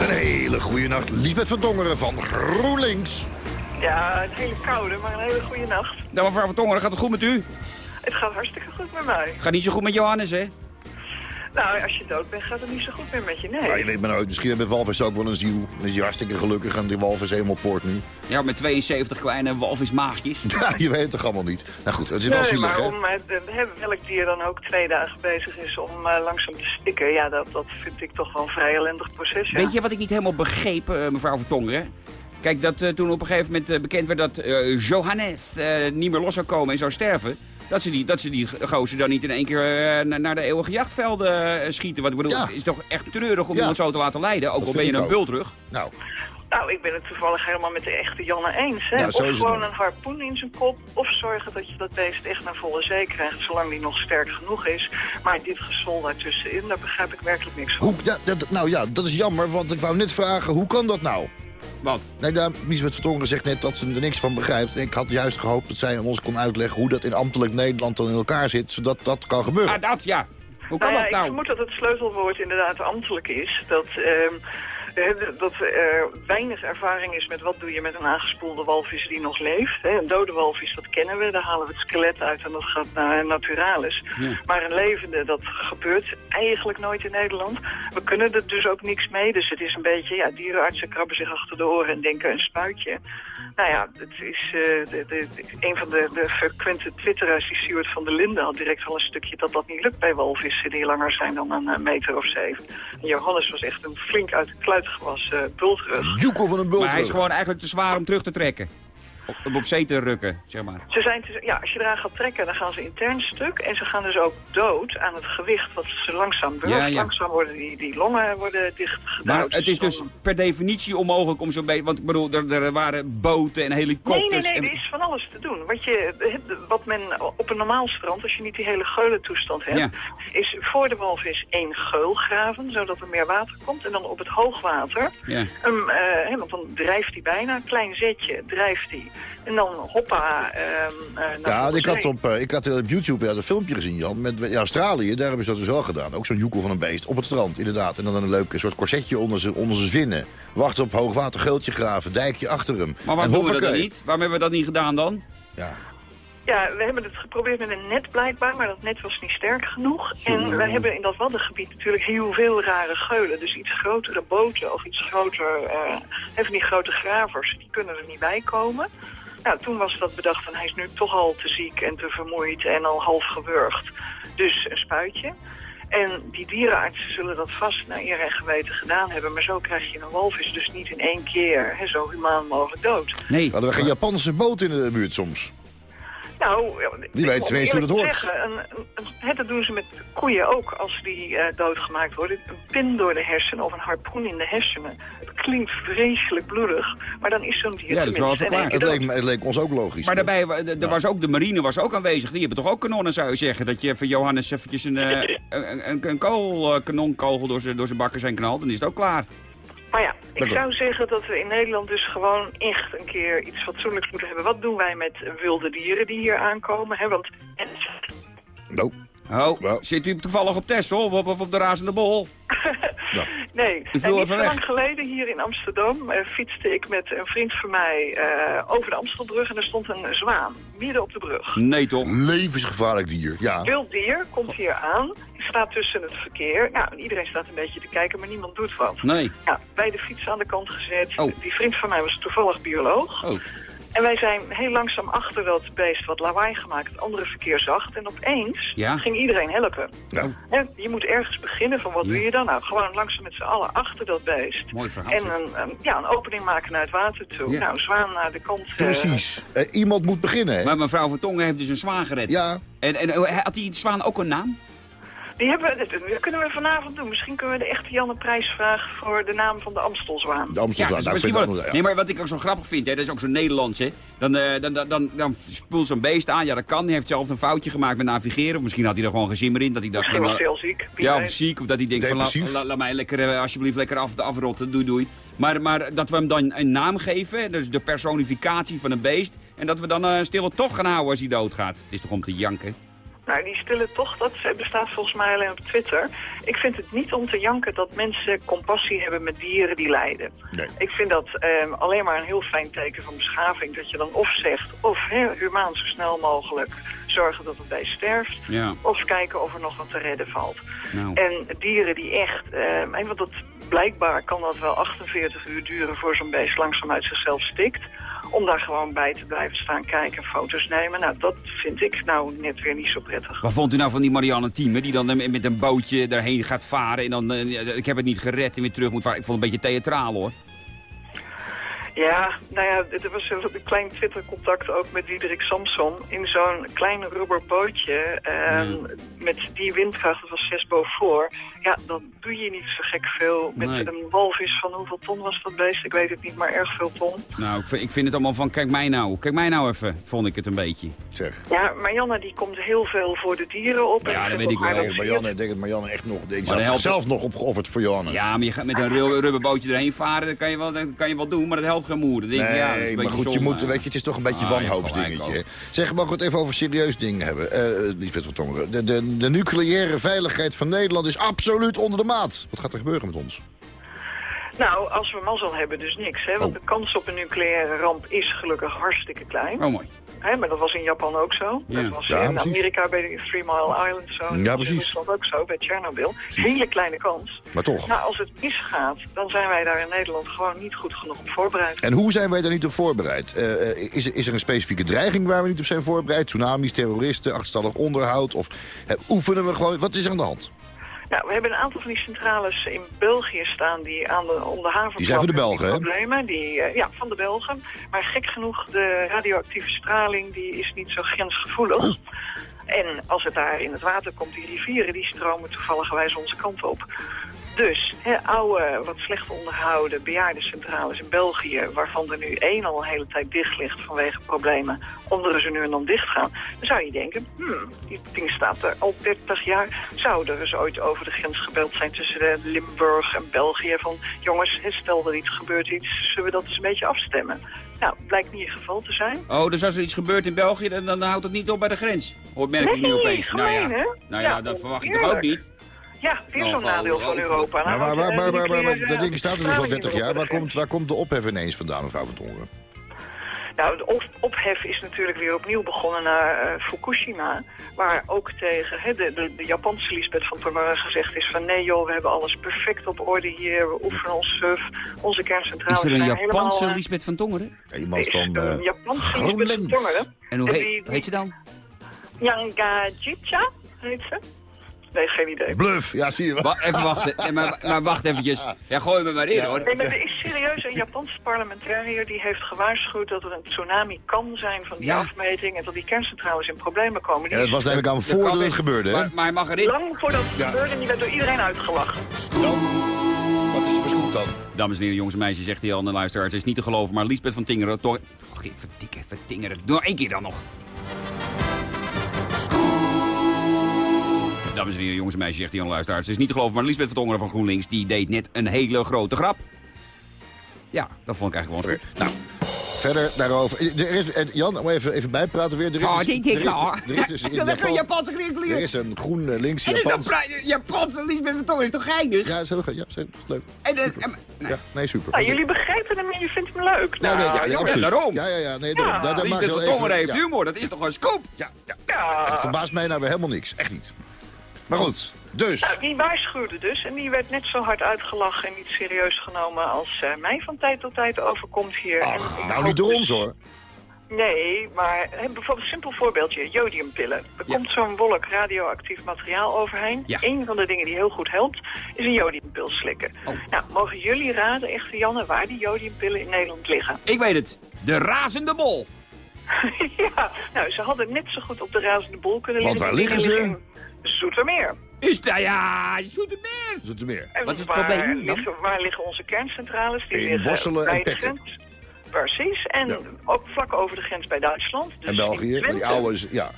Een hele goede nacht, Lisbeth van Tongeren van GroenLinks. Ja, een hele koude, maar een hele goede nacht. Nou, mevrouw van Tongeren, gaat het goed met u? Het gaat hartstikke goed met mij. Gaat niet zo goed met Johannes, hè? Nou, als je dood bent, gaat het niet zo goed meer met je, nee. Ja, je weet maar nooit. Misschien hebben walvis ook wel een ziel. Dan is hij hartstikke gelukkig en die walvis helemaal poort nu. Ja, met 72 kleine walvismaagjes. Ja, je weet het toch allemaal niet. Nou goed, het is nee, wel zielig, maar om, uh, welk dier dan ook twee dagen bezig is om uh, langzaam te stikken... ja, dat, dat vind ik toch wel een vrij ellendig proces, ja. Weet je wat ik niet helemaal begreep, uh, mevrouw Vertongeren? Kijk, dat toen op een gegeven moment bekend werd dat Johannes niet meer los zou komen en zou sterven dat ze die, dat ze die gozer dan niet in één keer uh, naar de eeuwige jachtvelden uh, schieten. Wat ik bedoel, het is toch echt treurig om ja. iemand zo te laten leiden. Ook al ben je een bultrug. Nou. Nou, ik ben het toevallig helemaal met de echte Janne eens. Hè? Ja, of gewoon een harpoen in zijn kop. Of zorgen dat je dat beest echt naar volle zee krijgt. Zolang die nog sterk genoeg is. Maar dit gesol daartussenin, daar begrijp ik werkelijk niks van. Hoe, ja, dat, nou ja, dat is jammer. Want ik wou net vragen, hoe kan dat nou? Wat? Nee, daar, Vertongen zegt net dat ze er niks van begrijpt. Ik had juist gehoopt dat zij ons kon uitleggen... hoe dat in ambtelijk Nederland dan in elkaar zit, zodat dat kan gebeuren. Ah, dat ja. Hoe kan nou dat nou? Ik vermoed dat het sleutelwoord inderdaad ambtelijk is. Dat... Uh, dat er weinig ervaring is met wat doe je met een aangespoelde walvis die nog leeft. Een dode walvis, dat kennen we, daar halen we het skelet uit en dat gaat naar naturalis. Ja. Maar een levende, dat gebeurt eigenlijk nooit in Nederland. We kunnen er dus ook niks mee, dus het is een beetje, ja, dierenartsen krabben zich achter de oren en denken een spuitje. Nou ja, het is uh, de, een van de, de frequente twitteraars, die Stuart van der Linden, had direct al een stukje dat dat niet lukt bij walvissen die langer zijn dan een meter of zeven. En Johannes was echt een flink uit de kluit gewassen uh, bultrug. Joekel van een bultrug. Maar hij is gewoon eigenlijk te zwaar om terug te trekken om op zee te rukken, zeg maar. Ze zijn te, ja, als je eraan gaat trekken, dan gaan ze intern stuk. En ze gaan dus ook dood aan het gewicht wat ze langzaam burgt. Ja, ja. Langzaam worden die, die longen worden dichtgedouwd. Maar het is dus per definitie onmogelijk om zo'n beetje... Want ik bedoel, er, er, waren boten en helikopters... Nee, nee, nee, en... er is van alles te doen. Wat, je, wat men op een normaal strand, als je niet die hele geule toestand hebt... Ja. is voor de walvis één geul graven, zodat er meer water komt. En dan op het hoogwater, ja. um, uh, want dan drijft hij bijna, een klein zetje drijft hij... En dan hoppa. Um, uh, ja, ik had, op, uh, ik had op YouTube ja, een filmpje gezien, Jan. Met, in Australië, daar hebben ze dat dus wel gedaan. Ook zo'n joekel van een beest op het strand, inderdaad. En dan een leuk soort corsetje onder zijn onder vinnen. Wachten op hoogwater, geultje graven, dijkje achter hem. Maar waarom doen we dat dan niet? Waarom hebben we dat niet gedaan dan? Ja. Ja, we hebben het geprobeerd met een net blijkbaar, maar dat net was niet sterk genoeg. En we hebben in dat waddengebied natuurlijk heel veel rare geulen. Dus iets grotere boten of iets groter, uh, even die grote gravers, die kunnen er niet bij komen. Nou, toen was dat bedacht van hij is nu toch al te ziek en te vermoeid en al half gewurgd. Dus een spuitje. En die dierenartsen zullen dat vast naar eer en geweten gedaan hebben. Maar zo krijg je een walvis dus niet in één keer hè, zo humaan mogelijk dood. Nee. Hadden we geen Japanse boot in de buurt soms? Nou, Wie weet tenminste hoe dat hoort. Zeggen, een, een, dat doen ze met koeien ook als die uh, doodgemaakt worden. Een pin door de hersenen of een harpoen in de hersenen. Het klinkt vreselijk bloedig, maar dan is zo'n dier ja, dat is wel verklaard. Het leek, het leek ons ook logisch. Maar daarbij, er was ook, de marine was ook aanwezig. Die hebben toch ook kanonnen, zou je zeggen? Dat je even Johannes eventjes een, uh, een, een, een kool, uh, kanonkogel door zijn, door zijn bakken zijn knalt, dan is het ook klaar. Maar ja, ik zou zeggen dat we in Nederland dus gewoon echt een keer iets fatsoenlijks moeten hebben. Wat doen wij met wilde dieren die hier aankomen? Hè? Want... Nope. Oh, well. zit u toevallig op Texel of op, of op de razende bol? ja. Nee, en niet zo lang geleden hier in Amsterdam uh, fietste ik met een vriend van mij uh, over de Amstelbrug en er stond een zwaan midden op de brug. Nee toch? Levensgevaarlijk dier, ja. Wild dier komt hier aan, staat tussen het verkeer. Nou, iedereen staat een beetje te kijken, maar niemand doet wat. Nee. Nou, bij de fiets aan de kant gezet. Oh. Die vriend van mij was toevallig bioloog. Oh. En wij zijn heel langzaam achter dat beest wat lawaai gemaakt, het andere verkeer zacht. En opeens ja? ging iedereen helpen. Ja. En je moet ergens beginnen van wat ja. doe je dan? Nou, gewoon langzaam met z'n allen achter dat beest. Mooi verhaal. En een, een, ja, een opening maken naar het water toe. Nou, zwaan naar de kant. Precies. Uh, uh, iemand moet beginnen, hè? Maar mevrouw van Tongen heeft dus een zwaan gered. Ja. En, en had die zwaan ook een naam? Die hebben, dat, dat kunnen we vanavond doen. Misschien kunnen we de echte Janne prijs vragen voor de naam van de Amstelzwaan. De Amstelzwaan, Ja, nou, misschien vind ik wel- ook nog- ja. Nee, maar wat ik ook zo grappig vind, hè, dat is ook zo Nederlands, hè. Dan, eh, dan, dan, dan, dan spoelt zo'n beest aan. Ja, dat kan. Hij heeft zelf een foutje gemaakt met navigeren. Of misschien had hij er gewoon geen zin meer in. Dat hij dacht Misschien van, was hij al ziek. Ja, of ziek. Of dat hij denkt van, la- Depressief. la- laat mij lekker, eh, alsjeblieft lekker af, afrotten. Doei, doei. Maar, maar dat we hem dan een naam geven. Dus de personificatie van een beest. En dat we dan eh, een stille tocht gaan houden als hij doodgaat. Het is toch om te janken? Nou, die stille tocht, dat bestaat volgens mij alleen op Twitter. Ik vind het niet om te janken dat mensen compassie hebben met dieren die lijden. Nee. Ik vind dat ehm, alleen maar een heel fijn teken van beschaving. Dat je dan of zegt, of humaan zo snel mogelijk zorgen dat het beest sterft. Ja, Of kijken of er nog wat te redden valt. nou. En dieren die echt, en want dat, blijkbaar kan dat wel 48 uur duren voor zo'n beest langzaam uit zichzelf stikt. Om daar gewoon bij te blijven staan kijken, foto's nemen. Nou, dat vind ik nou net weer niet zo prettig. Wat vond u nou van die Marianne Thieme die dan eh, met een bootje daarheen gaat varen en dan, eh, ik heb het niet gered en weer terug moet varen. Ik vond het een beetje theatraal hoor. Ja, nou ja, er was een klein Twitter-contact ook met Diederik Samson. In zo'n klein rubberbootje ehm, met die windkracht, dat was 6 boven Ja, dan doe je niet zo gek veel. Met Nee. een walvis van hoeveel ton was dat beest? Ik weet het niet, maar erg veel ton. Nou, ik vind, ik vind het allemaal van, kijk mij nou, kijk mij nou even, vond ik het een beetje. Zeg. Ja, Marianne die komt heel veel voor de dieren op. En Ja, dat weet ik ook wel. Nee, Marianne, ik denk dat Marianne echt nog... Ik Maar helpt zichzelf nog opgeofferd voor Johannes. Ja, maar je gaat met een ru- rubberbootje erheen varen, dat kan je wel, dat kan je wel doen, maar dat helpt geen denk ik, Nee, ja, dat is een maar goed, je moet, weet je, het is toch een beetje Ah, wanhoopsdingetje. Zeg, mag ik het even over serieus dingen hebben? Eh Lisbeth van Tongeren, de, de, de nucleaire veiligheid van Nederland is absoluut onder de maat. Wat gaat er gebeuren met ons? Nou, als we mazzel hebben, dus niks. Hè? Want Oh. de kans op een nucleaire ramp is gelukkig hartstikke klein. Oh, mooi. Hè, maar dat was in Japan ook zo. Ja. Dat was Ja, in precies. Amerika bij de Three Mile Island zo. Ja, dat was in precies. Rusland ook zo, bij Chernobyl. Hele kleine kans. Maar toch. Nou, als het misgaat, dan zijn wij daar in Nederland gewoon niet goed genoeg op voorbereid. En hoe zijn wij daar niet op voorbereid? Eh, is, er- is er een specifieke dreiging waar we niet op zijn voorbereid? Tsunamis, terroristen, achterstallig onderhoud? Of oefenen we gewoon... Wat is er aan de hand? Nou, we hebben een aantal van die centrales in België staan die aan de, om de haven Die zijn van de Belgen, die problemen. Die, eh, ja, van de Belgen. Maar gek genoeg, de radioactieve straling die is niet zo grensgevoelig. Oh. En als het daar in het water komt, die rivieren, die stromen toevallig onze kant op. Dus, hè, oude, wat slecht onderhouden bejaardencentrales in België... waarvan er nu één al een hele tijd dicht ligt vanwege problemen... omdat ze nu en dan dicht gaan, dan zou je denken... Hmm, die ding staat er al 30 jaar. Zou er eens ooit over de grens gebeld zijn tussen eh, Limburg en België... van jongens, hè, stel er iets gebeurt iets, zullen we dat eens een beetje afstemmen? Nou, blijkt niet het geval te zijn. Oh, dus als er iets gebeurt in België, dan, dan houdt het niet op bij de grens. Hoort merk ik nu opeens. Nou ja, nou ja, Ja, dat verwacht je toch ook niet? Ja, weer zo'n Oh, nadeel van Europa. Nou, Nou, waar, waar, eh, waar, waar, dat ding staat er dus al straling 30 erop jaar. Waar komt, waar komt de ophef ineens vandaan, mevrouw van Tongeren? Nou, de op- ophef is natuurlijk weer opnieuw begonnen na eh, Fukushima. Waar ook tegen hè, de, de, de Japanse Lisbeth van Tongeren gezegd is van... nee joh, we hebben alles perfect op orde hier. We oefenen ons suf. Onze kerncentrales Is er een zijn Japanse helemaal... eh, Lisbeth van Tongeren? Ja, Iemand is van een eh, Japanse Lisbeth van GroenLinks. Tongeren. En hoe heet, heet ze dan? Yangajicha heet ze? Nee, geen idee. Bluff, ja, zie je wel. Wa even wachten, maar, maar wacht eventjes. Ja, gooi me maar in hoor. Nee, maar er is serieus een Japanse parlementariër die heeft gewaarschuwd dat er een tsunami kan zijn van die Ja. afmeting en dat die kerncentrales in problemen komen. Die Ja, dat was eigenlijk aan Dat voordat het gebeurde, hè? Maar, maar hij mag erin. lang voordat het Ja. gebeurde en die werd door iedereen uitgelachen. Wat is er beschoemd dan? Dames en heren, jongens en meisjes, zegt hij al de luisteraar. Het is niet te geloven, maar Lisbeth van Tingeren toch... Oh, verdikke, vertingeren. Doe nog één keer dan nog. Dames en heren, jongens en meisjes, zegt hij aan de luisteraar. Het is niet te geloven, maar Lisbeth van Tongeren van GroenLinks... die deed net een hele grote grap. Ja, dat vond ik eigenlijk wel eens goed. Nou, Verder daarover. Er is, eh, Jan, om even, even bijpraten weer. Er is, oh, dus- die er dik is, er is dus Dat is een Japan- Japanse er is een groen, links, En is dat Japans. pri- Japanse Lisbeth van Tongeren is toch geinig? Ja, is heel goed. Ja, is heel leuk. En, eh, en- Ja, nee, super. Nou, jullie begrijpen hem en je vindt hem leuk. Nou, ja, ja, absoluut. daarom. Ja, ja, ja. Nee, daarom. Maak Lisbeth van Tongeren heeft ja, humor, dat is toch een scoop? Ja, ja. ja. Het verbaast mij nou weer helemaal niks. Echt niet. Maar goed, dus. Nou, die waarschuwde dus en die werd net zo hard uitgelachen en niet serieus genomen als eh, mij van tijd tot tijd overkomt hier. Ach, nou niet door dus- ons hoor. Nee, maar bijvoorbeeld een simpel voorbeeldje, jodiumpillen. Er Ja. komt zo'n wolk radioactief materiaal overheen. Ja. Een van de dingen die heel goed helpt, is een jodiumpil slikken. Oh. Nou, mogen jullie raden, echte Janne, waar die jodiumpillen in Nederland liggen? Ik weet het. De razende bol. ja, nou, ze hadden net zo goed op de razende bol kunnen Want liggen. waar Die liggen ze? Zoetermeer. Is dat, ja, Zoetermeer. Zoetermeer. En Wat is het waar probleem? Liggen, waar liggen onze kerncentrales? Die In liggen Borselen en bij de Petten. grens. Precies. En Ja. ook vlak over de grens bij Duitsland. Dus En België, die oude... is- Ja.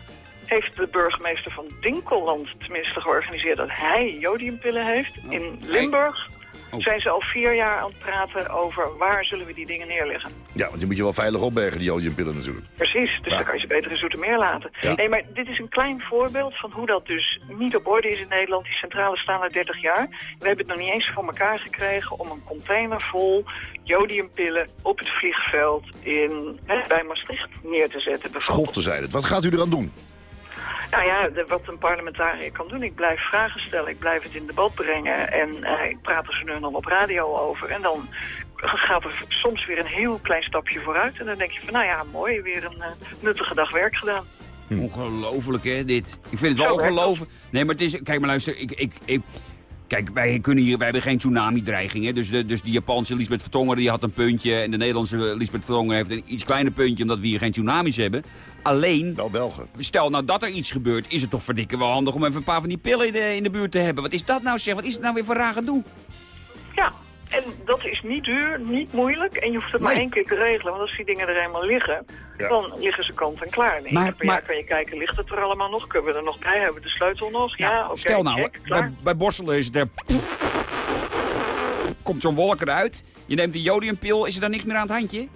heeft de burgemeester van Dinkeland tenminste georganiseerd dat hij jodiumpillen heeft. In Limburg Oh. zijn ze al vier jaar aan het praten over waar zullen we die dingen neerleggen. ja, want die moet je wel veilig opbergen, die jodiumpillen natuurlijk. Precies, dus Ja. dan kan je ze beter in Zoetermeer laten. Ja. Nee, maar dit is een klein voorbeeld van hoe dat dus niet op orde is in Nederland. Die centrales staan er 30 jaar. We hebben het nog niet eens voor elkaar gekregen om een container vol jodiumpillen op het vliegveld in, hè, bij Maastricht neer te zetten. Schofte zei het. Wat gaat u eraan doen? Nou ja, de- wat een parlementariër kan doen. Ik blijf vragen stellen, ik blijf het in debat brengen en eh, ik praat er zo nu dan op radio over. En dan gaat er soms weer een heel klein stapje vooruit. En dan denk je van, nou ja, mooi, weer een eh, nuttige dag werk gedaan. Ongelooflijk, hè, dit. Ik vind het wel ongelooflijk. Nee, maar het is... Kijk maar, luister. Ik, ik, ik, kijk, wij, kunnen hier, wij hebben geen tsunami-dreiging, hè. Dus, de, dus die Japanse Lisbeth Vertongen, die had een puntje. En de Nederlandse Lisbeth Vertongen heeft een iets kleiner puntje... omdat we hier geen tsunamis hebben. Alleen, Wel Belgen. stel nou dat er iets gebeurt... is het toch verdikken wel handig om even een paar van die pillen in de, in de buurt te hebben. Wat is dat nou, zeg? Wat is het nou weer voor raar gedoe? Ja, en dat is niet duur, niet moeilijk. En je hoeft het maar één keer te regelen. Want als die dingen er eenmaal liggen, Ja. dan liggen ze kant en klaar. En Maar- per maar- jaar kan je kijken, ligt het er allemaal nog? Kunnen we er nog bij? Hebben we de sleutel nog? Ja, oké, Stel nou, check, bij, bij Borselen is het er... Komt zo'n wolk eruit. Je neemt een jodiumpil, is er dan niks meer aan het handje?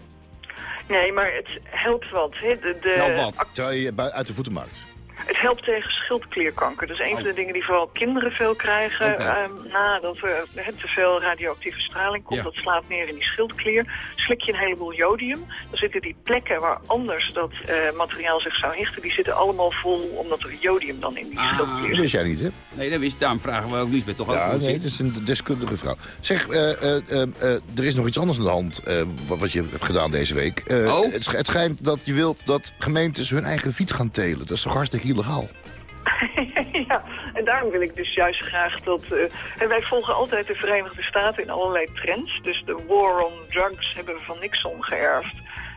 Nee, maar het helpt wat. Hè. De, de, Helpt wat? Terwijl je bui- uit de voetenmarkt. Het helpt tegen schildklierkanker. Dat is een van de Oh. dingen die vooral kinderen veel krijgen. Ehm, nadat er te veel radioactieve straling komt. Ja. Dat slaat neer in die schildklier. Slik je een heleboel jodium. Dan zitten die plekken waar anders dat eh, materiaal zich zou hechten... die zitten allemaal vol omdat er jodium dan in die Ah. schildklier Dat zit. wist jij niet, hè? Nee, dat wist, daarom vragen we ook Lisbeth toch ook Ja, het nee, dat is een deskundige vrouw. Zeg, eh, eh, er is nog iets anders aan de hand eh, wat, wat je hebt gedaan deze week. Eh, Oh? het, sch- het schijnt dat je wilt dat gemeentes hun eigen fiets gaan telen. Dat is toch hartstikke illegaal? ja, en daarom wil ik dus juist graag dat... eh, en wij volgen altijd de Verenigde Staten in allerlei trends. Dus de war on drugs hebben we van Nixon geërfd.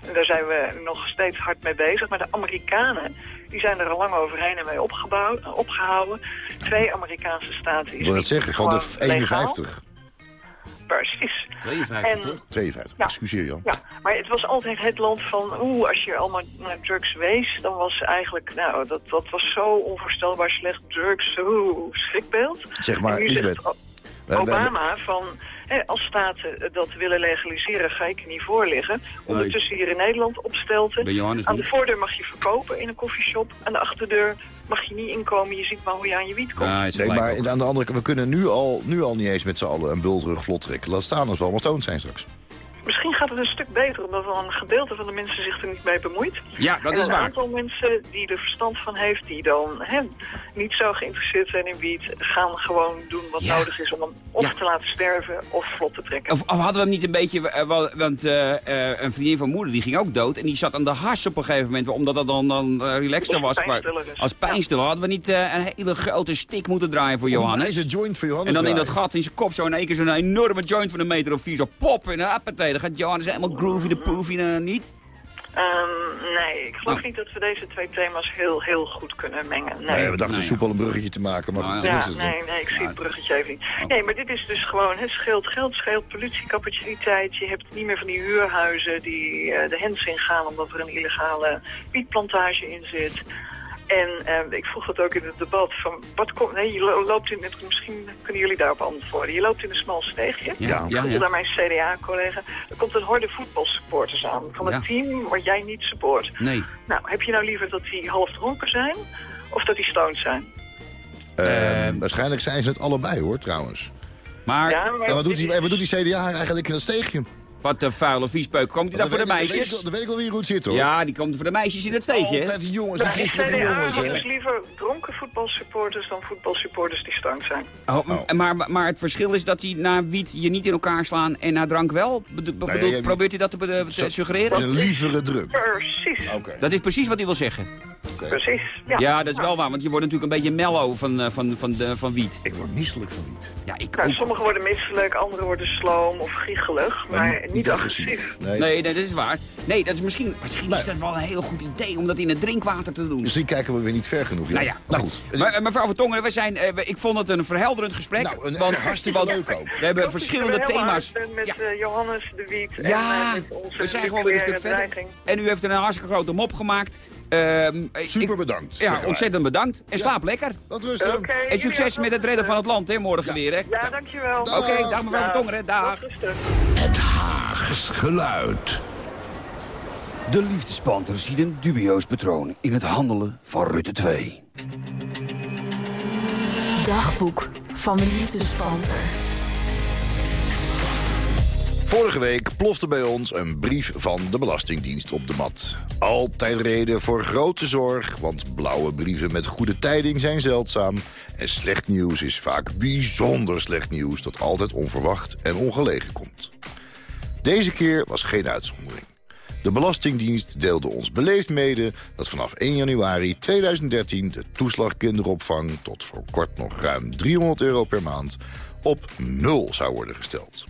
En daar zijn we nog steeds hard mee bezig. Maar de Amerikanen, die zijn er al lang overheen en mee opgebouwd, opgehouden. Twee Amerikaanse staten. Ik wil het zeggen, van de gewoon legaal. 51. Precies. 52, En- toch? 52, Ja. excuseer Jan. Ja, maar het was altijd het land van, oeh, als je allemaal naar drugs wees, dan was eigenlijk, nou, dat, dat was zo onvoorstelbaar slecht. Drugs, oeh, schrikbeeld. Zeg maar, we- Obama van, als staten dat willen legaliseren, ga ik er niet voor liggen. Ondertussen hier in Nederland opstelten. Aan de voordeur mag je verkopen in een koffieshop. Aan de achterdeur mag je niet inkomen. Je ziet maar hoe je aan je wiet komt. Ah, Nee, maar aan de andere kant, we kunnen nu al, nu al niet eens met z'n allen een bultrug vlot trekken. Laat staan als we allemaal stoned zijn straks. Misschien gaat het een stuk beter, omdat wel een gedeelte van de mensen zich er niet mee bemoeit. Ja, dat en is een waar. aantal mensen die er verstand van heeft, die dan hè, niet zo geïnteresseerd zijn in wiet, gaan gewoon doen wat Ja. nodig is om hem of Ja. te laten sterven of vlot te trekken. Of, of hadden we hem niet een beetje... eh, wel- want eh, eh, een vriendin van moeder die ging ook dood. En die zat aan de hars op een gegeven moment. Omdat dat dan, dan eh, relaxter was. pijnstiller is. als pijnstiller hadden we niet eh, een hele grote stick moeten draaien voor Johannes. Is een joint voor Johannes En dan in dat gat in zijn kop zo in één keer zo'n enorme joint van een meter of vier. Zo pop en appetijt. Dan gaat Johannes helemaal groovy de poofy eh, niet. Ehm, nee, ik geloof Oh. niet dat we deze twee thema's heel, heel goed kunnen mengen. Nee. Nee, we dachten Nee, soepel een bruggetje te maken, maar Nou dat Ja, is het niet. nee, nee, ik zie het bruggetje even niet. Oh. Nee, maar dit is dus gewoon, het scheelt geld, scheelt politiecapaciteit. Je hebt niet meer van die huurhuizen die eh, de hens ingaan omdat er een illegale wietplantage in zit. En eh, ik vroeg dat ook in het debat, van wat komt, nee, je lo- loopt in, het, misschien kunnen jullie daarop antwoorden. Je loopt in een smal steegje. Ja. ja, ja. naar mijn CDA-collega. Er komt een horde voetbalsupporters aan van het Ja. team wat jij niet support. Nee. Nou, heb je nou liever dat die half dronken zijn of dat die stoned zijn? Ehm, waarschijnlijk zijn ze het allebei, hoor, trouwens. Maar Ja, maar En wat doet die, wat doet die CDA eigenlijk in dat steegje? Wat een vuile viespeuk. Komt hij dan voor de dat meisjes? Dat weet ik wel wie het zit, hoor. Ja, die komt voor de meisjes in het steegje. Altijd die jongens, die Nou, ik dus liever dronken voetbalsupporters dan voetbalsupporters die stank zijn. Oh, m- Maar, maar het verschil is dat hij na wiet je niet in elkaar slaan en na drank wel? Probeert hij dat te, Dat is suggereren? een lievere druk. Precies. Oké. Dat is precies wat hij wil zeggen. Precies. Ja. Ja, dat is wel waar, want je wordt natuurlijk een beetje mellow van, uh, van, van, de, van wiet. Ik word misselijk van wiet. Ja, ik nou, ook. sommigen worden misselijk, anderen worden sloom of giechelig, maar, maar niet, niet, agressief. Nee. nee. Nee, dat is waar. Nee, dat is misschien, misschien is dat wel een heel goed idee om dat in het drinkwater te doen. Misschien kijken we weer niet ver genoeg. Ja. Nou ja, nou goed. Maar, mevrouw Van Tongeren, we zijn, uh, ik vond het een verhelderend gesprek. Nou, een want, hartstikke leuk ook. We hebben verschillende thema's. Met ja. Johannes de Wiet ja, en uh, met onze we zijn gewoon weer een stuk verder. En u heeft er een hartstikke grote mop gemaakt. Uh, Super bedankt. Ja, ontzettend bedankt. En slaap lekker. Wat rustig. Okay, en succes met het redden van het land, hè, morgen ja. weer, hè. Ja, dankjewel. Oké, okay, dag mevrouw Van Tongeren, dag. Het Haags geluid. De liefdespanter ziet een dubieus patroon in het handelen van Rutte 2. Dagboek van de liefdespanter. Vorige week plofte bij ons een brief van de Belastingdienst op de mat. Altijd reden voor grote zorg, want blauwe brieven met goede tijding zijn zeldzaam. En slecht nieuws is vaak bijzonder slecht nieuws dat altijd onverwacht en ongelegen komt. Deze keer was geen uitzondering. De Belastingdienst deelde ons beleefd mede dat vanaf 1 januari 2013 de toeslag kinderopvang tot voor kort nog ruim 300 euro per maand op nul zou worden gesteld.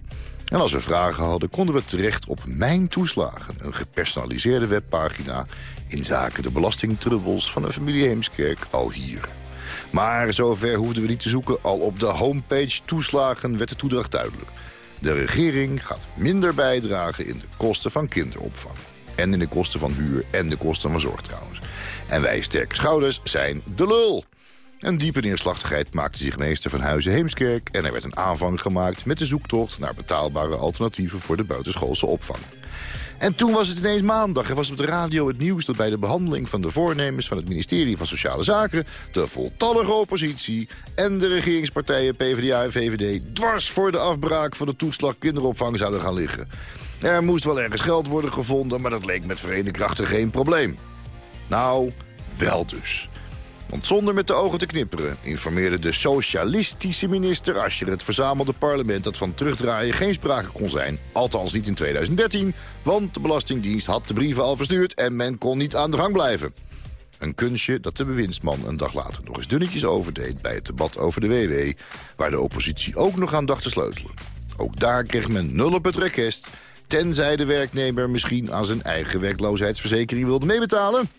En als we vragen hadden, konden we terecht op Mijn Toeslagen... een gepersonaliseerde webpagina in zaken de belastingtrubbels... van de familie Heemskerk al hier. Maar zover hoefden we niet te zoeken. Al op de homepage Toeslagen werd de toedracht duidelijk. De regering gaat minder bijdragen in de kosten van kinderopvang. En in de kosten van huur en de kosten van zorg trouwens. En wij sterke schouders zijn de lul. Een diepe neerslachtigheid maakte zich meester van Huizen Heemskerk... en er werd een aanvang gemaakt met de zoektocht naar betaalbare alternatieven voor de buitenschoolse opvang. En toen was het ineens maandag en was op de radio het nieuws... dat bij de behandeling van de voornemens van het ministerie van Sociale Zaken... de voltallige oppositie en de regeringspartijen PvdA en VVD... dwars voor de afbraak van de toeslag kinderopvang zouden gaan liggen. Er moest wel ergens geld worden gevonden, maar dat leek met verenigde krachten geen probleem. Nou, wel dus. Want zonder met de ogen te knipperen informeerde de socialistische minister Ascher het verzamelde parlement dat van terugdraaien geen sprake kon zijn. Althans niet in 2013, want de Belastingdienst had de brieven al verstuurd en men kon niet aan de gang blijven. Een kunstje dat de bewindsman een dag later nog eens dunnetjes overdeed bij het debat over de WW, waar de oppositie ook nog aan dacht te sleutelen. Ook daar kreeg men nul op het request, tenzij de werknemer misschien aan zijn eigen werkloosheidsverzekering wilde meebetalen.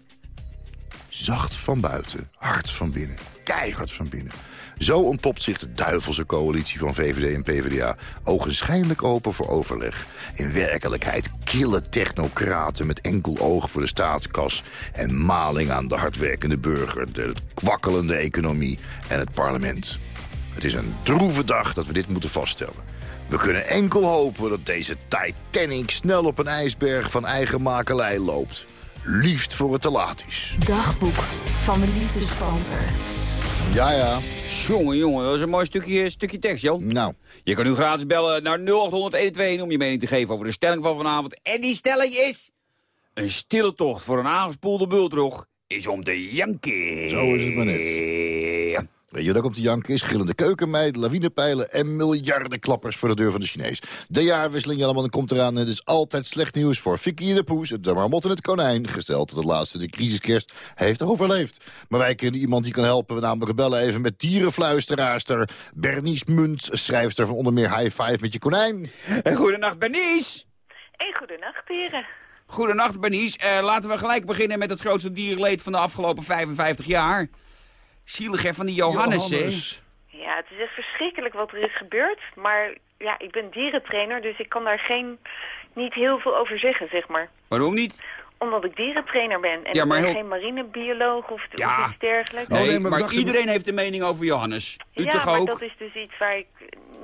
Zacht van buiten, hard van binnen, keihard van binnen. Zo ontpopt zich de duivelse coalitie van VVD en PvdA... ogenschijnlijk open voor overleg. In werkelijkheid kille technocraten met enkel oog voor de staatskas... en maling aan de hardwerkende burger, de kwakkelende economie en het parlement. Het is een droeve dag dat we dit moeten vaststellen. We kunnen enkel hopen dat deze Titanic snel op een ijsberg van eigen makelij loopt liefst voor het te laat is. Dagboek van de liefdespanter. Ja, ja. Jongen, jongen, dat is een mooi stukje, stukje tekst, Jan. Nou. Je kan nu gratis bellen naar 0800 om je mening te geven over de stelling van vanavond. En die stelling is... Een stille tocht voor een aangespoelde bultrog is om te janken. Zo is het maar net. Weet je, daar komt de janken is, gillende keukenmeiden, lawinepijlen en miljarden klappers voor de deur van de Chinees. De jaarwisseling allemaal komt eraan en het is altijd slecht nieuws voor Vicky de Poes, de marmot en het konijn, gesteld dat het laatste de crisiskerst heeft overleefd. Maar wij kennen iemand die kan helpen, we namelijk bellen even met dierenfluisteraarster Bernice Munt, schrijfster van onder meer High Five met je konijn. En goedenacht Bernice! Hey, goedenacht heren. Goedenacht Bernice, uh, laten we gelijk beginnen met het grootste dierenleed van de afgelopen 55 jaar. Zielig hè, van die Johannes, Johannes. Ja, het is echt verschrikkelijk wat er is gebeurd. Maar ja, ik ben dierentrainer, dus ik kan daar geen, niet heel veel over zeggen, zeg maar. Waarom niet? Omdat ik dierentrainer ben en Ja, ik maar ben heel- geen marinebioloog of, Ja. of iets dergelijks. Oh, Nee, nee, maar iedereen heeft een mening over Johannes. U ja, toch maar ook? dat is dus iets waar ik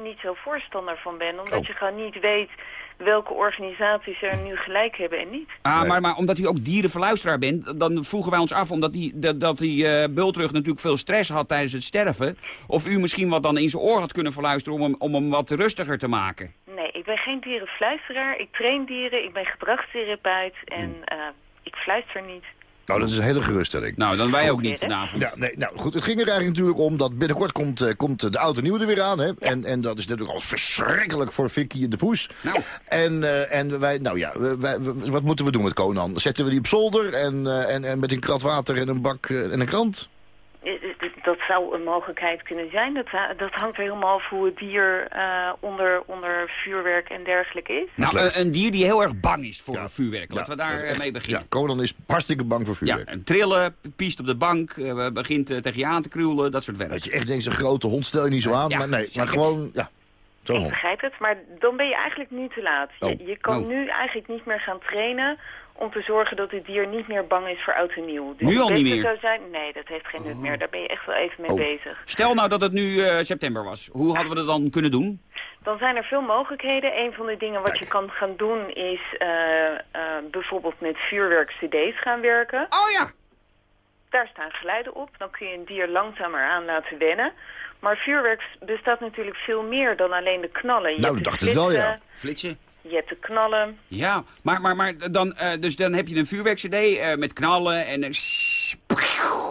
niet zo voorstander van ben. Omdat Oh. je gewoon niet weet welke organisaties er nu gelijk hebben en niet. Ah, maar, maar omdat u ook dierenverluisteraar bent, dan vroegen wij ons af, omdat die, dat, dat die eh, bultrug natuurlijk veel stress had tijdens het sterven, of u misschien wat dan in zijn oor had kunnen verluisteren om hem, om hem wat rustiger te maken. Nee, ik ben geen dierenfluisteraar. Ik train dieren, ik ben gedragstherapeut en eh, ik fluister niet. Nou, dat is een hele geruststelling. Nou, dan wij ook niet vanavond. Ja, nee, nou goed, het ging er eigenlijk natuurlijk om dat binnenkort komt, uh, komt de oude nieuwe er weer aan. Hè? En, en dat is natuurlijk al verschrikkelijk voor Vicky en de Poes. Nou. En, uh, en wij, nou ja, wij, wat moeten we doen met Conan? Zetten we die op zolder en, uh, en, en met een krat water en een bak en een krant? Dat zou een mogelijkheid kunnen zijn. Dat, dat hangt er helemaal af hoe het dier uh, onder, onder vuurwerk en dergelijke is. Nou, een, een, dier die heel erg bang is voor ja. vuurwerk. Laten we daar echt, mee beginnen. Ja, Conan is hartstikke bang voor vuurwerk. Ja, en trillen, piest op de bank, uh, begint uh, tegen je aan te krioelen, dat soort werk. Dat je echt denkt, een grote hond stel je niet zo aan. maar nee, maar gewoon... Ja. Ik begrijp het, maar dan ben je eigenlijk nu te laat. Je, oh. je kan oh. nu eigenlijk niet meer gaan trainen om te zorgen dat het dier niet meer bang is voor oud en nieuw. Dus nu al niet meer? Zou zijn, nee, dat heeft geen nut oh. meer. Daar ben je echt wel even mee oh. bezig. Stel nou dat het nu uh, september was. Hoe hadden we dat dan kunnen doen? Dan zijn er veel mogelijkheden. Een van de dingen wat je kan gaan doen is uh, uh, bijvoorbeeld met vuurwerk cd's gaan werken. Oh ja! Daar staan geluiden op. Dan kun je een dier langzamer aan laten wennen. Maar vuurwerk bestaat natuurlijk veel meer dan alleen de knallen. Je nou, ik dacht het wel, ja. Flitsen? Je hebt de knallen. Ja, maar, maar, maar dan, uh, dus dan heb je een vuurwerk-cd uh, met knallen en... Uh,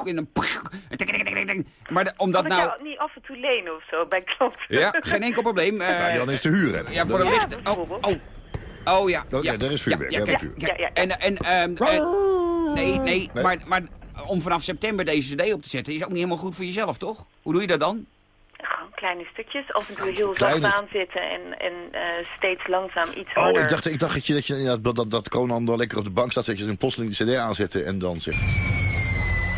en een... Maar de, omdat kan nou... ik niet af en toe lenen of zo bij klanten? Ja, geen enkel probleem. ja, dan is te huren. Ja, voor de licht... Oh, oh. Oh ja. Oké, ja. daar is vuurwerk. Ja, ja, ja, ja, En, en, um, nee, nee, nee, maar, maar om vanaf september deze cd op te zetten is ook niet helemaal goed voor jezelf, toch? Hoe doe je dat dan? Kleine stukjes, en toe heel zacht aanzitten en, en uh, steeds langzaam iets oh, harder. Oh, ik dacht, ik dacht dat, je, dat, je, dat, dat, dat Conan dan lekker op de bank staat, dat je een plotseling de cd aanzetten en dan zegt...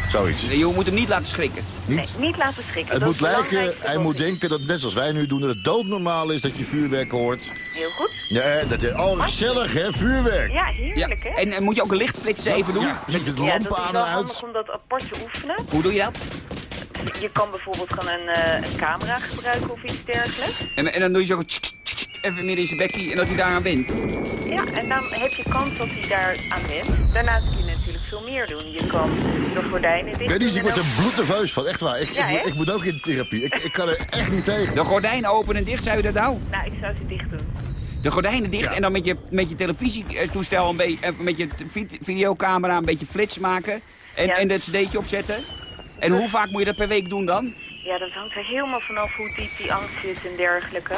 Zoiets. Nee, je moet hem niet laten schrikken. Niet, nee, niet laten schrikken. Het moet lijken, hij moet denken dat net zoals wij nu doen, dat het doodnormaal is dat je vuurwerk hoort. Heel goed. Ja, dat is oh, gezellig hè, vuurwerk. Ja, heerlijk ja. hè. En, en, moet je ook een lichtflitsen even doen? Ja, zet je de ja, lampen aan en uit. handig om dat apart te oefenen. Hoe doe je dat? Je kan bijvoorbeeld gewoon een, uh, een camera gebruiken of iets dergelijks. En, en dan doe je zo even meer in zijn bekkie en dat hij daaraan wint. Ja, en dan heb je kans dat hij daar aan wint. Daarnaast kun je natuurlijk veel meer doen. Je kan de gordijnen dicht Dennis, ik word er bloednerveus van, echt waar. Ik, ja, ik, ik, moet ook in therapie. Ik, ik kan er echt niet tegen. De gordijnen open en dicht, zou je dat nou? Nou, ik zou ze dicht doen. De gordijnen dicht ja. en dan met je, met je televisietoestel, een beetje, met je videocamera een beetje flits maken. En, ja. en dat cd'tje opzetten. En hoe vaak moet je dat per week doen dan? Ja, dat hangt er helemaal vanaf hoe diep die angst zit en dergelijke.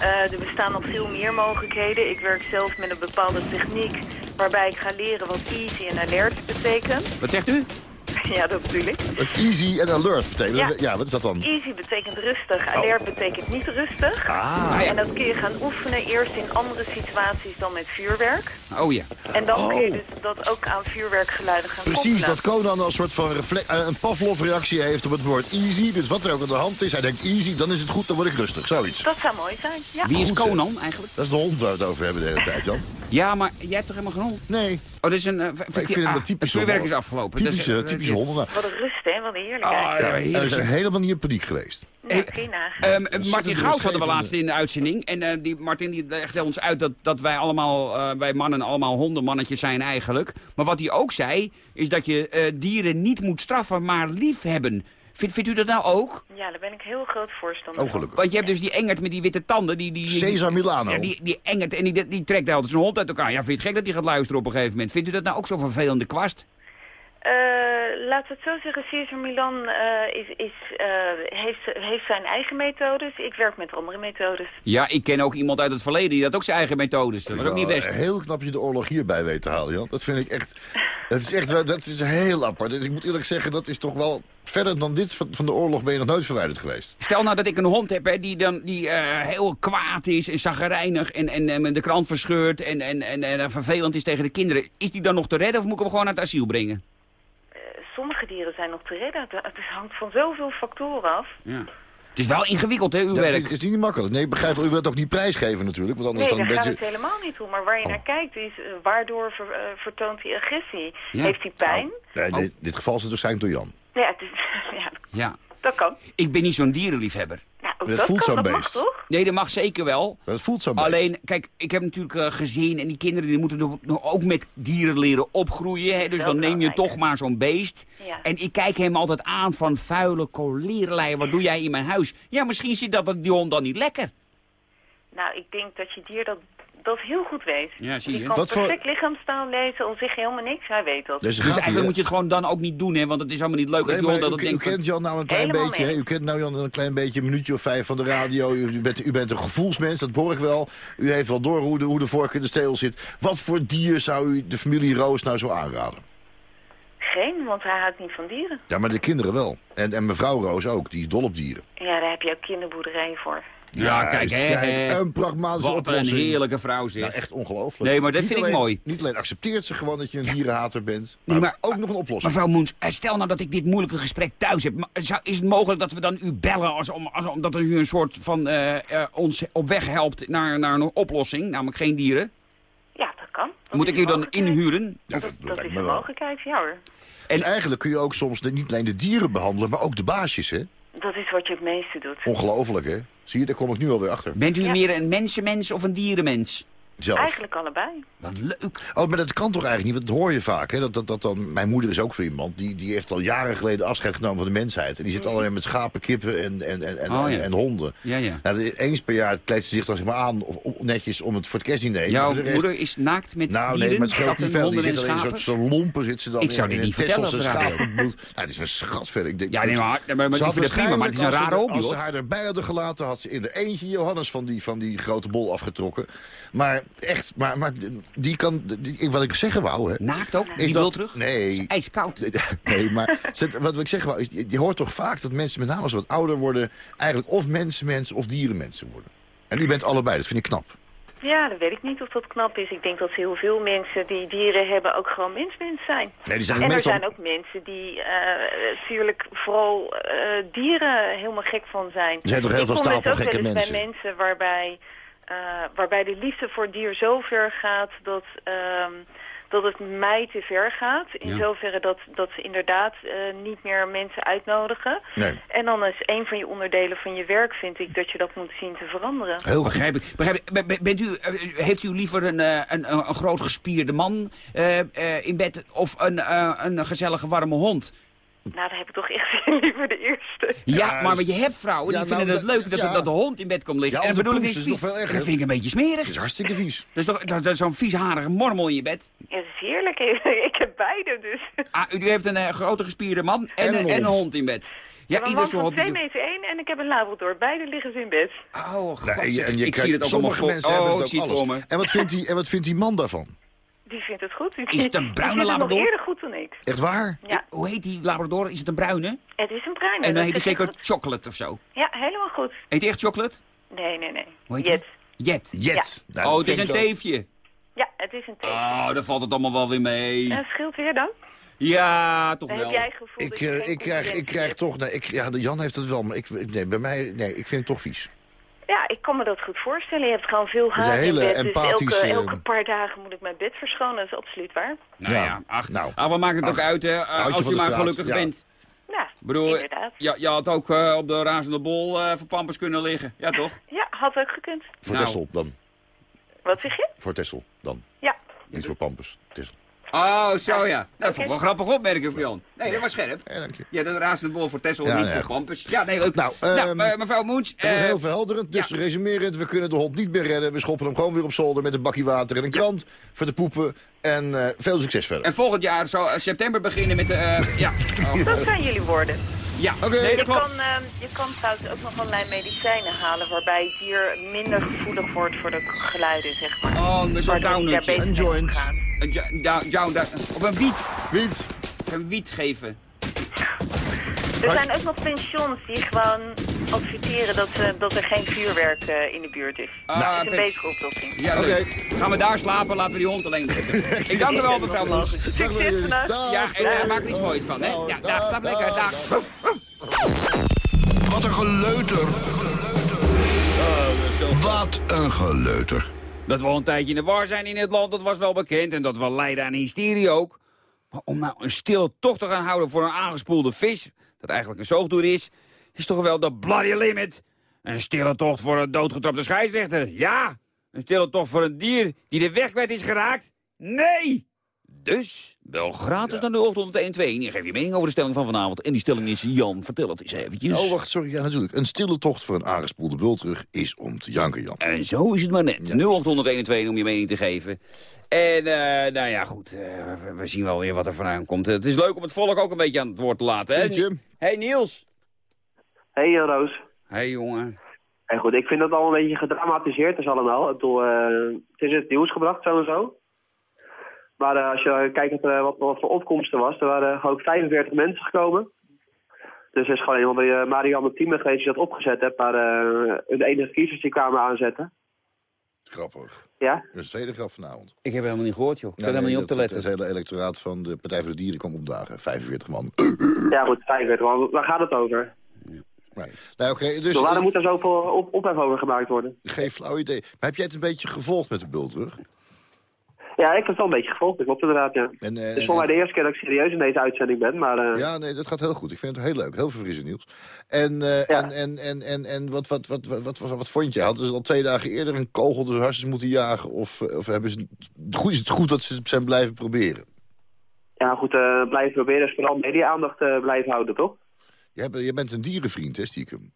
Uh, er bestaan nog veel meer mogelijkheden. Ik werk zelf met een bepaalde techniek waarbij ik ga leren wat easy en alert betekent. Wat zegt u? Ja, dat bedoel ik. Easy en alert betekent? Ja. ja, wat is dat dan? Easy betekent rustig, alert oh. betekent niet rustig. Ah. En dat kun je gaan oefenen eerst in andere situaties dan met vuurwerk. Oh ja. En dan oh. kun je dus dat ook aan vuurwerkgeluiden gaan Precies, koppelen. dat Conan een soort van uh, een Pavlov-reactie heeft op het woord easy. Dus wat er ook aan de hand is, hij denkt easy, dan is het goed, dan word ik rustig. Zoiets. Dat zou mooi zijn, ja. Wie is Conan eigenlijk? Dat is de hond waar we het over hebben de hele tijd, Jan. Ja, maar jij hebt toch helemaal geen hond? Nee. Oh, dat is een... Uh, ik vind hem dat typisch Het vuurwerk is afgelopen. Typische, dat is, typische honden. Wat een rust, hè? Wat een heerlijkheid. Oh, ja, er is helemaal niet in paniek geweest. Nee, um, Martin Gauws hadden we laatst in de uitzending. En uh, die Martin die legde ons uit dat, dat wij allemaal, uh, wij mannen allemaal hondenmannetjes zijn eigenlijk. Maar wat hij ook zei, is dat je uh, dieren niet moet straffen, maar lief Vindt, u dat nou ook? Ja, daar ben ik heel groot voorstander oh, gelukkig. Want je hebt dus die engert met die witte tanden. Die, die, Cesar Milano. Ja, die, die engert en die, die trekt altijd zijn hond uit elkaar. Ja, vind je het gek dat hij gaat luisteren op een gegeven moment? Vindt u dat nou ook zo'n vervelende kwast? Uh, laten we het zo zeggen, Cesar Milan uh, is, is, uh, heeft, heeft zijn eigen methodes. Ik werk met andere methodes. Ja, ik ken ook iemand uit het verleden die had ook zijn eigen methodes. Dat was ook niet best. Heel knap je de oorlog hierbij weet te halen, Jan. Dat vind ik echt... Dat is echt dat is heel apart. Dus ik moet eerlijk zeggen, dat is toch wel... Verder dan dit van, van de oorlog ben je nog nooit verwijderd geweest. Stel nou dat ik een hond heb hè, die, dan, die heel kwaad is en zaggerijnig... en, en, en de krant verscheurt en, en, en, en vervelend is tegen de kinderen. Is die dan nog te redden of moet ik hem gewoon naar het asiel brengen? Sommige dieren zijn nog te redden. Het hangt van zoveel factoren af. Ja. Het is wel ingewikkeld, hè, uw ja, werk? Het is niet makkelijk. Nee, begrijp wel. U wilt ook niet prijsgeven natuurlijk. Want anders nee, dan daar gaat het helemaal niet om. Maar waar je oh. naar kijkt is, uh, waardoor ver, uh, vertoont hij agressie? Ja. Heeft hij pijn? Oh. Nee, in dit geval is het waarschijnlijk door Jan. Ja, het is, ja, ja. dat kan. Ik ben niet zo'n dierenliefhebber. Dat, dat voelt zo'n beest. Mag, toch? Nee, dat mag zeker wel. Dat voelt zo'n beest. Alleen, kijk, ik heb natuurlijk uh, gezien... en die kinderen die moeten ook met dieren leren opgroeien. Hè, dus dan neem je toch maar zo'n beest. Ja. En ik kijk hem altijd aan van vuile koleerlei. Wat doe jij in mijn huis? Ja, misschien zit dat die hond dan niet lekker. Nou, ik denk dat je dier dat dat heel goed weet. Ja, zie je. Die kan Wat voor- perfect lichaamstaal lezen, zeg je helemaal niks, hij weet dat. Dus, Dus eigenlijk moet je het gewoon dan ook niet doen, hè? Want het is helemaal niet leuk Nee, dat maar je dat u, het u kent Jan nou een klein beetje. hè? U kent nou Jan een klein beetje, een minuutje of vijf van de radio. U, u bent, u bent een gevoelsmens, dat hoor ik wel. U heeft wel door hoe de, hoe de vork in de steel zit. Wat voor dier zou u de familie Roos nou zo aanraden? Geen, want hij houdt niet van dieren. Ja, maar de kinderen wel. En, en mevrouw Roos ook, die is dol op dieren. Ja, daar heb je ook kinderboerderijen voor. Ja, kijk, hè, hè. Een pragmatische Wat een heerlijke vrouw, zeg. Nou, echt ongelooflijk. Nee, maar dat Niet vind ik alleen- mooi. Niet alleen accepteert ze gewoon dat je een dierenhater bent, maar, Nee, maar- ook nog een oplossing. Mevrouw Moens, eh, stel nou dat ik dit moeilijke gesprek thuis heb. Is het mogelijk dat we dan u bellen als, om, als, omdat u een soort van eh, eh, ons op weg helpt naar, naar een oplossing, namelijk geen dieren? Ja, dat kan. Dat Moet ik u dan inhuren? Ja, dat, is een wel. mogelijkheid, ja hoor. Dus eigenlijk kun je ook soms de- niet alleen de dieren behandelen, maar ook de baasjes, hè? Dat is wat je het meeste doet. Ongelooflijk, hè? Zie je, daar kom ik nu alweer achter. Bent u Ja. meer een mensenmens of een dierenmens? Zelf. Eigenlijk allebei. Wat leuk. Oh, maar dat kan toch eigenlijk niet? Want dat hoor je vaak. Hè? Dat, dat, dat dan, mijn moeder is ook zo iemand. Die, die heeft al jaren geleden afscheid genomen van de mensheid. En die zit alleen met schapen, kippen en, en, en, en, Oh, ja. en honden. Ja, ja. Nou, eens per jaar kleedt ze zich dan zeg maar aan, of, of netjes om het voor het kerstdiner. Jouw voor de rest- moeder is naakt met Nou, dieren, nee, maar het scheelt niet veel. Die zit alleen in soort lompen zit ze dan Ik zou in, dit in niet een vertellen op schapenbloed. Nou, het is een schat verder. Ik denk, Ja, nee, maar, maar, maar, Ze ik had vind het prima, maar het is een rare als ze- hobby, Als ze haar erbij hadden gelaten, had ze in de eentje Johannes van die, van die grote bol afgetrokken. Maar echt, maar, maar die kan, die, wat ik zeggen wou, hè. Naakt ook? Is Die wil dat, terug? Nee. IJskoud. Nee, maar zet- wat ik zeg wou, is, je, je hoort toch vaak dat mensen, met name als ze wat ouder worden, eigenlijk of mensenmensen of dierenmensen worden. En u bent allebei, dat vind ik knap. Ja, dat weet ik niet of dat knap is. Ik denk dat heel veel mensen die dieren hebben ook gewoon mensmens zijn. Nee, die zijn en er meestal... zijn ook mensen die eh, natuurlijk vooral eh, dieren helemaal gek van zijn. Er zijn toch heel ik veel kom dus stapel ook gekke wel eens mensen. bij mensen waarbij, waarbij de liefde voor het dier zo ver gaat dat, ehm, dat het mij te ver gaat. In Ja. zoverre dat, dat ze inderdaad eh, niet meer mensen uitnodigen. Nee, En dan is een van je onderdelen van je werk, vind ik, dat je dat moet zien te veranderen. heel. Begrijp ik. Begrijp ik. Ben- ben- Bent u, eh, heeft u liever een, eh, een, een, een groot gespierde man eh, eh, in bed of een, eh, een gezellige warme hond? Nou, dan heb ik toch echt liever de eerste. Ja, maar, maar je hebt vrouwen die Ja, vinden nou, het leuk dat, ja. dat de hond in bed komt liggen. Ja, en dat de bedoel ik is nog vies. veel erger. Dat vind ik een beetje smerig. Het is hartstikke vies. Dat is toch dat, dat zo'n viesharige mormel in je bed? Ja, dat is heerlijk. Ik heb beide dus. Ah, u heeft een eh, grote gespierde man en, En een en een hond. in bed. Ja, ieder zo van hobby. 2 meter 1 en ik heb een labrador. Beide liggen ze in bed. Oh, Nee, god, en je, zeg. en je ik zie het ook allemaal sommige voor. Oh, het ik zie het voor me. alles. En wat, vindt die, en wat vindt die man daarvan? Die vindt het goed. Die, Is het een die bruine vindt het nog labrador? eerder goed dan ik. Echt waar? Ja, Hoe heet die labrador? Is het een bruine? het is een bruine. En dan heet hij zeker goed. chocolate of zo. Ja, helemaal goed. Heet hij echt chocolate? Nee, nee, nee. Hoe heet Jet. die? Jet. Jet. Nou, oh, het is een teefje. Ja, het is een thee. Oh, dan valt het allemaal wel weer mee. En scheelt weer dan? Ja, toch wel. heb jij gevoel Ik, eh, ik, krijg, ik krijg toch... Nee, ik, ja, de Jan heeft het wel, maar ik, nee, bij mij... Nee, ik vind het toch vies. Ja, ik kan me dat goed voorstellen. Je hebt gewoon veel haar in bed. Dus elke, empathische- elke paar dagen moet ik mijn bed verschonen. Dat is absoluut waar. Nou ja, Ja, ach, nou. ah, wat maakt het ook Ach, uit, hè? Uh, als je maar gelukkig ja. bent. Ja, Ik bedoel, inderdaad. je, je had ook eh, op de razende bol eh voor pampers kunnen liggen. Ja, toch? Ja, had ook gekund. Voor Nou. Tessel dan. Wat zeg je? Voor Tessel dan. Ja. Niet voor Pampers. Tessel. Oh, zo ja. Nou, dat vond ik wel een grappige opmerking van Jan. Nee, dat was scherp. Ja, dank je. Ja, dat bol voor Tessel, Ja, niet ja. voor pampers. Ja, nee, leuk. Nou, Nou, ehm, eh, mevrouw Moens. Dat is eh, heel verhelderend. Dus ja. resumerend, we kunnen de hond niet meer redden. We schoppen hem gewoon weer op zolder met een bakje water en een krant voor de poepen. En eh, veel succes verder. en volgend jaar zou eh, september beginnen met de... eh, ja. Oh, Dat zijn jullie woorden. Ja. Oké. Nee, Je dat kan, ehm, je kan trouwens ook nog allerlei medicijnen halen... waarbij het dier minder gevoelig wordt voor de geluiden, zeg maar. Oh, downutje. beter Een joint. Een ja- down- down- down- Of een wiet. Wiet. Een wiet geven. Er zijn ook nog pensions die gewoon adviseren dat, eh, dat er geen vuurwerk eh, in de buurt is. Ah, dat is een betere oplossing. Ja, Oké. Gaan we daar slapen, laten we die hond alleen zitten. Ik dank u wel, mevrouw Moens. Succes. Ja, en uh, maak er iets moois van, hè? Ja, dag, slaap lekker, dag. Wat een geleuter. Wat een geleuter. Dat we al een tijdje in de war zijn in het land, dat was wel bekend. En dat we lijden aan hysterie ook. Maar om nou een stille tocht te gaan houden voor een aangespoelde vis... dat eigenlijk een zoogdoer is... is toch wel de bloody limit. Een stille tocht voor een doodgetrapte scheidsrechter. Ja, een stille tocht voor een dier die de weg kwijt is geraakt. Nee! Dus, bel gratis naar de 0812 en geef je mening over de stelling van vanavond. En die stelling is, Jan, vertel het eens eventjes. Oh, wacht, sorry. Ja, natuurlijk. Een stille tocht voor een aangespoelde bultrug is om te janken, Jan. En zo is het maar net. 0812 om je mening te geven. En, eh, nou ja, goed. eh, we, we zien wel weer wat er vandaan komt. Het is leuk om het volk ook een beetje aan het woord te laten, hè? Hey, Niels. Hey Jan Roos. Hey, jongen. En goed, ik vind dat al een beetje gedramatiseerd is allemaal. Ik bedoel, eh, het is in het nieuws gebracht sowieso. Maar eh, als je kijkt naar wat, wat voor opkomsten was, er waren gewoon 45 mensen gekomen. Dus er is gewoon iemand die uh, Marianne Thieme geweest die dat opgezet heeft, maar uh, de enige kiezers die kwamen aanzetten. Grappig. Ja? Dat is de tweede grap vanavond. Ik heb helemaal niet gehoord, joh. Ik Nee, helemaal niet op te dat- letten. Het hele electoraat van de Partij voor de Dieren kwam opdagen. 45 man. Ja goed, 45, want waar gaat het over? Nou, dus... Dus waarom moet er zoveel op ophef over gemaakt worden? Geen flauw idee. Maar heb jij het een beetje gevolgd met de bultrug? Ja, ik heb het wel een beetje gevolgd, ik klopt inderdaad, ja. En, eh, het is voor mij de eerste keer dat ik serieus in deze uitzending ben, maar... eh, Ja, nee, dat gaat heel goed. Ik vind het heel leuk. Heel verfrissend nieuws. En, eh, en, en, en, en, en wat, wat, wat, wat, wat, wat, wat vond je? Hadden ze al twee dagen eerder een kogel door de hartjes moeten jagen? Of, of hebben ze, goed, is het goed dat ze het zijn blijven proberen? Ja, goed, blijven proberen is vooral media-aandacht blijven houden, toch? Je, bent, je bent een dierenvriend, hè, stiekem?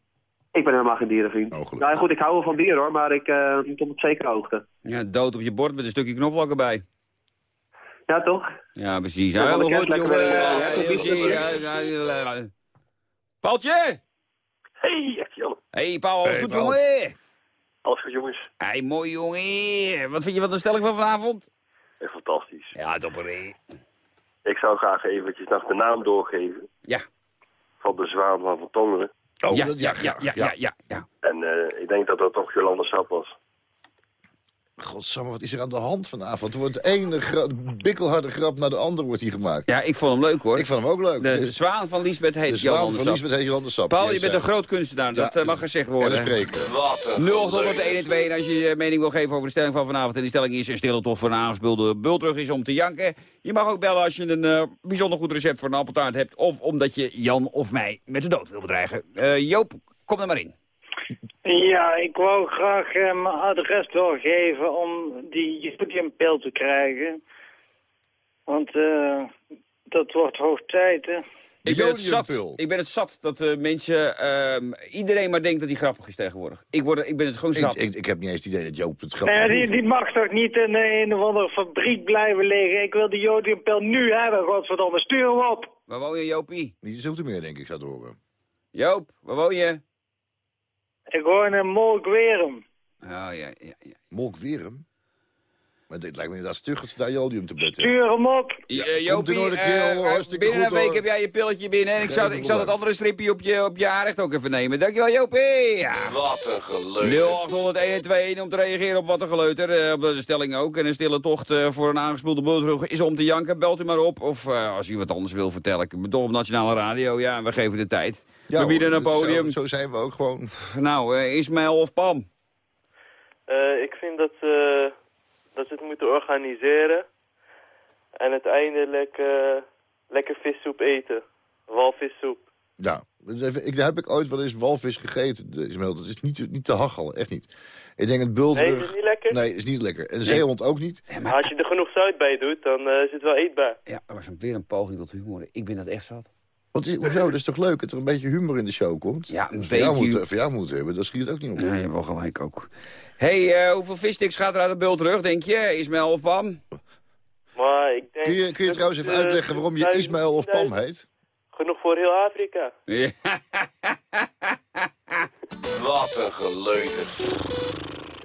Ik ben helemaal geen dierenvriend. Oh, nou goed, ik hou wel van dieren hoor, maar ik eh, tot op zekere hoogte. Ja, dood op je bord met een stukje knoflook erbij. Ja, toch? Ja, precies. Ja, heel goed, jongen. eh. Paaltje! Hey, Jan. Hey, Paul, alles Hey, goed, Paul. jongen? Alles goed, jongens. Hey, mooi, jongen. Wat vind je van de stelling van vanavond? Echt fantastisch. Ja, topper. Ik zou graag eventjes nog de naam doorgeven. Ja. Van de zwaan van Tongeren. Oh, ja, ja, ja, ja, ja, ja, ja. En eh, ik denk dat dat toch Jolanda Sap was. Godsamme, wat is er aan de hand vanavond? Er wordt de ene bikkelharde grap naar de andere wordt hier gemaakt. Ja, ik vond hem leuk, hoor. Ik vond hem ook leuk. De Dus- zwaan van Lisbeth heet de zwaan van Sap. Lisbeth heet Jolande Sap. Paul, Yes, je bent een groot kunstenaar. Dat Ja, eh, mag gezegd worden. En. Wat een 0801 en 2 en als je je mening wil geven over de stelling van vanavond. En die stelling is een stille tocht voor een aangespeelde bultrug is om te janken. Je mag ook bellen als je een eh, bijzonder goed recept voor een appeltaart hebt. Of omdat je Jan of mij met de dood wil bedreigen. Eh, Joop, kom er maar in. Ja, ik wou graag eh, mijn adres doorgeven om die podiumpil te krijgen. Want eh, dat wordt hoog tijd, hè. Ik ben, het zat, ik ben het zat dat eh, mensen, ehm, iedereen maar denkt dat hij grappig is tegenwoordig. Ik, word, ik ben het gewoon zat. Ik, ik, ik heb niet eens het idee dat Joop het grappig ja, die, die mag toch niet in een of andere fabriek blijven liggen. Ik wil die jodiumpil nu hebben, godverdomme. Stuur hem op. Waar woon je, Jopie? Niet zoveel meer, denk ik, zou het horen. Joop, waar woon je? Ik woon in Molkwerum. Oh, ja, ja, ja. Molkwerum? Maar dit lijkt me inderdaad stug dat ze daar jodiumtabletten Stuur hem op. Ja, Jopie, eh, eh, binnen goed, een week hoor. heb jij je pilletje binnen. En ik zou, ik probleem. dat andere stripje op je, op je aanrecht ook even nemen. Dankjewel, Jopie. Ja. Wat een geleuter. 0800 om te reageren op wat een geleuter. eh, op de stelling ook. En een stille tocht eh, voor een aangespoelde bloedrug is om te janken. Belt u maar op. Of eh, als u wat anders wil vertellen. Ik ben toch op Nationale Radio. Ja, we geven de tijd. We bieden een podium. Zo, zo zijn we ook gewoon. Nou, eh, Ismaël of Pam? Eh, ik vind dat, ze dat ze het moeten organiseren. En uiteindelijk eh, lekker vissoep eten. Walvissoep. Ja, dus even, ik, daar heb ik ooit wel eens walvis gegeten, de Ismael. Dat is niet, niet te hachelen, echt niet. Ik denk het bultrug... Nee, is het niet lekker? Nee, is niet lekker. En zeehond ook niet. Maar als je er genoeg zout bij doet, dan eh, is het wel eetbaar. Ja, er was weer een poging tot humor. Ik ben dat echt zat. Wat is, hoezo? Dat is toch leuk dat er een beetje humor in de show komt? Ja, een we jou beetje- moeten, voor jou moeten hebben, dan schiet het ook niet op. Nee, je hebt wel gelijk ook. hey, eh, hoeveel vissticks gaat er uit de bult terug, denk je? Ismaël of Pam? Maar ik denk... Kun je, kun je trouwens even eh, uitleggen waarom je Ismaël of Pam heet? Genoeg voor heel Afrika. Ja. Wat een geleuter.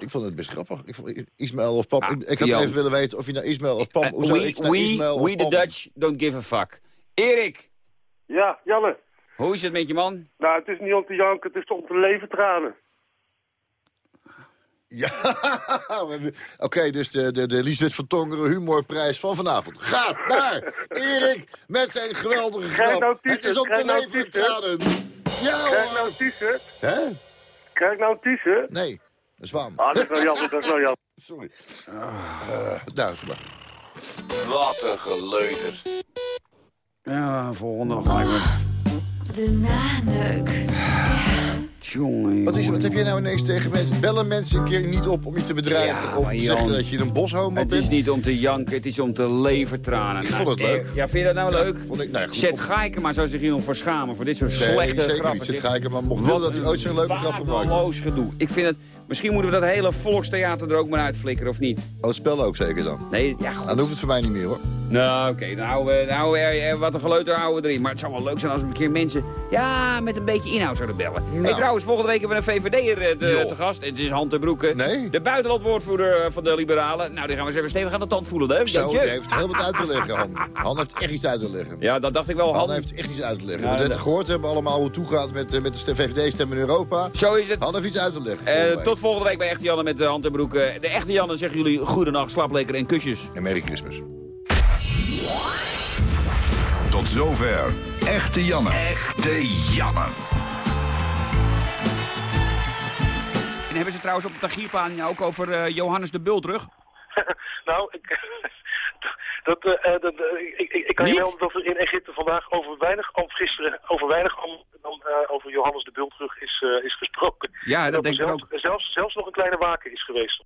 Ik vond het best grappig. Ik vond Ismaël of Pam. ik, ik had even willen weten of je naar Ismaël of Pam... Hoezo we, ik we, we the? Dutch don't give a fuck. Erik, Ja, Janne. hoe is het met je man? Nou, het is niet om te janken, het is om te leven tranen. Ja, oké, dus de, de, de Liesbeth van Tongeren humorprijs van vanavond gaat naar Erik met zijn geweldige Krijg grap. nou het is om te nou leven tranen. Ja Krijg hoor. nou tiezen? Hè? Krijg nou tiezen? Nee, een zwaan. Ah, dat is nou jammer, dat is nou jammer. Sorry. Eh, nou. Wat een geleuter. Ja, volgende gelijk weer. De naneuk. Ja. Jongen, Wat, is, wat heb jij nou ineens tegen mensen? Bellen mensen een keer niet op om je te bedreigen? Ja, of maar zeggen Jan, dat je een boshomo Het bent? is niet om te janken, het is om te levertranen. Ik vond het Nou, leuk. eh, Ja, vind je dat nou Ja, leuk? vond ik- nou ja, goed, Zet zou zich hier nog voor schamen, voor dit soort Nee, slechte zeker grappen. niet. Zet Gaikema mocht Wat willen dat hij ooit zo'n leuke grappen maakt. waardeloos gedoe. Ik vind het... Misschien moeten we dat hele volkstheater er ook maar uitflikkeren, of niet? Oh, het spel ook zeker dan? Nee, ja, goed. Dan hoeft het voor mij niet meer hoor. Nou, oké, dan houden we, dan houden we eh, eh, wat een geleuter houden we erin. Maar het zou wel leuk zijn als we een keer mensen ja, met een beetje inhoud zouden bellen. Nou. Hey, trouwens, volgende week hebben we een VVD'er eh, te, te gast. Het is Hand en Broeken. Nee. De buitenlandwoordvoerder eh, van de Liberalen. Nou, die gaan we eens even stevig aan de tand voelen. Hè? Zo, die heeft heel wat uit te leggen, Han. Han heeft echt iets uit te leggen. Ja, dat dacht ik wel. Han Han, heeft echt iets uit te leggen. Ja, we hebben gehoord, we hebben allemaal hoe het toegaat met, eh, met de VVD-stem in Europa. Zo is het. Han heeft iets uit te leggen. Tot volgende week bij Echte Janne met de Hand en Broeken. De Echte Janne zeggen jullie goedenacht, slaap lekker en kusjes. En Merry Christmas. Tot zover. Echte Janne. Echte Janne. En hebben ze trouwens op de Tagierpaan ook over eh, Johannes de Bultrug? nou, ik, dat, eh, eh, dat, ik, ik, ik kan je melden dat er in Egypte vandaag over weinig, of gisteren over weinig am- dan eh, over Johannes de Bultrug is, eh, is gesproken. Ja, dat denk ik zelfs, Zelfs, zelfs nog een kleine waken is geweest.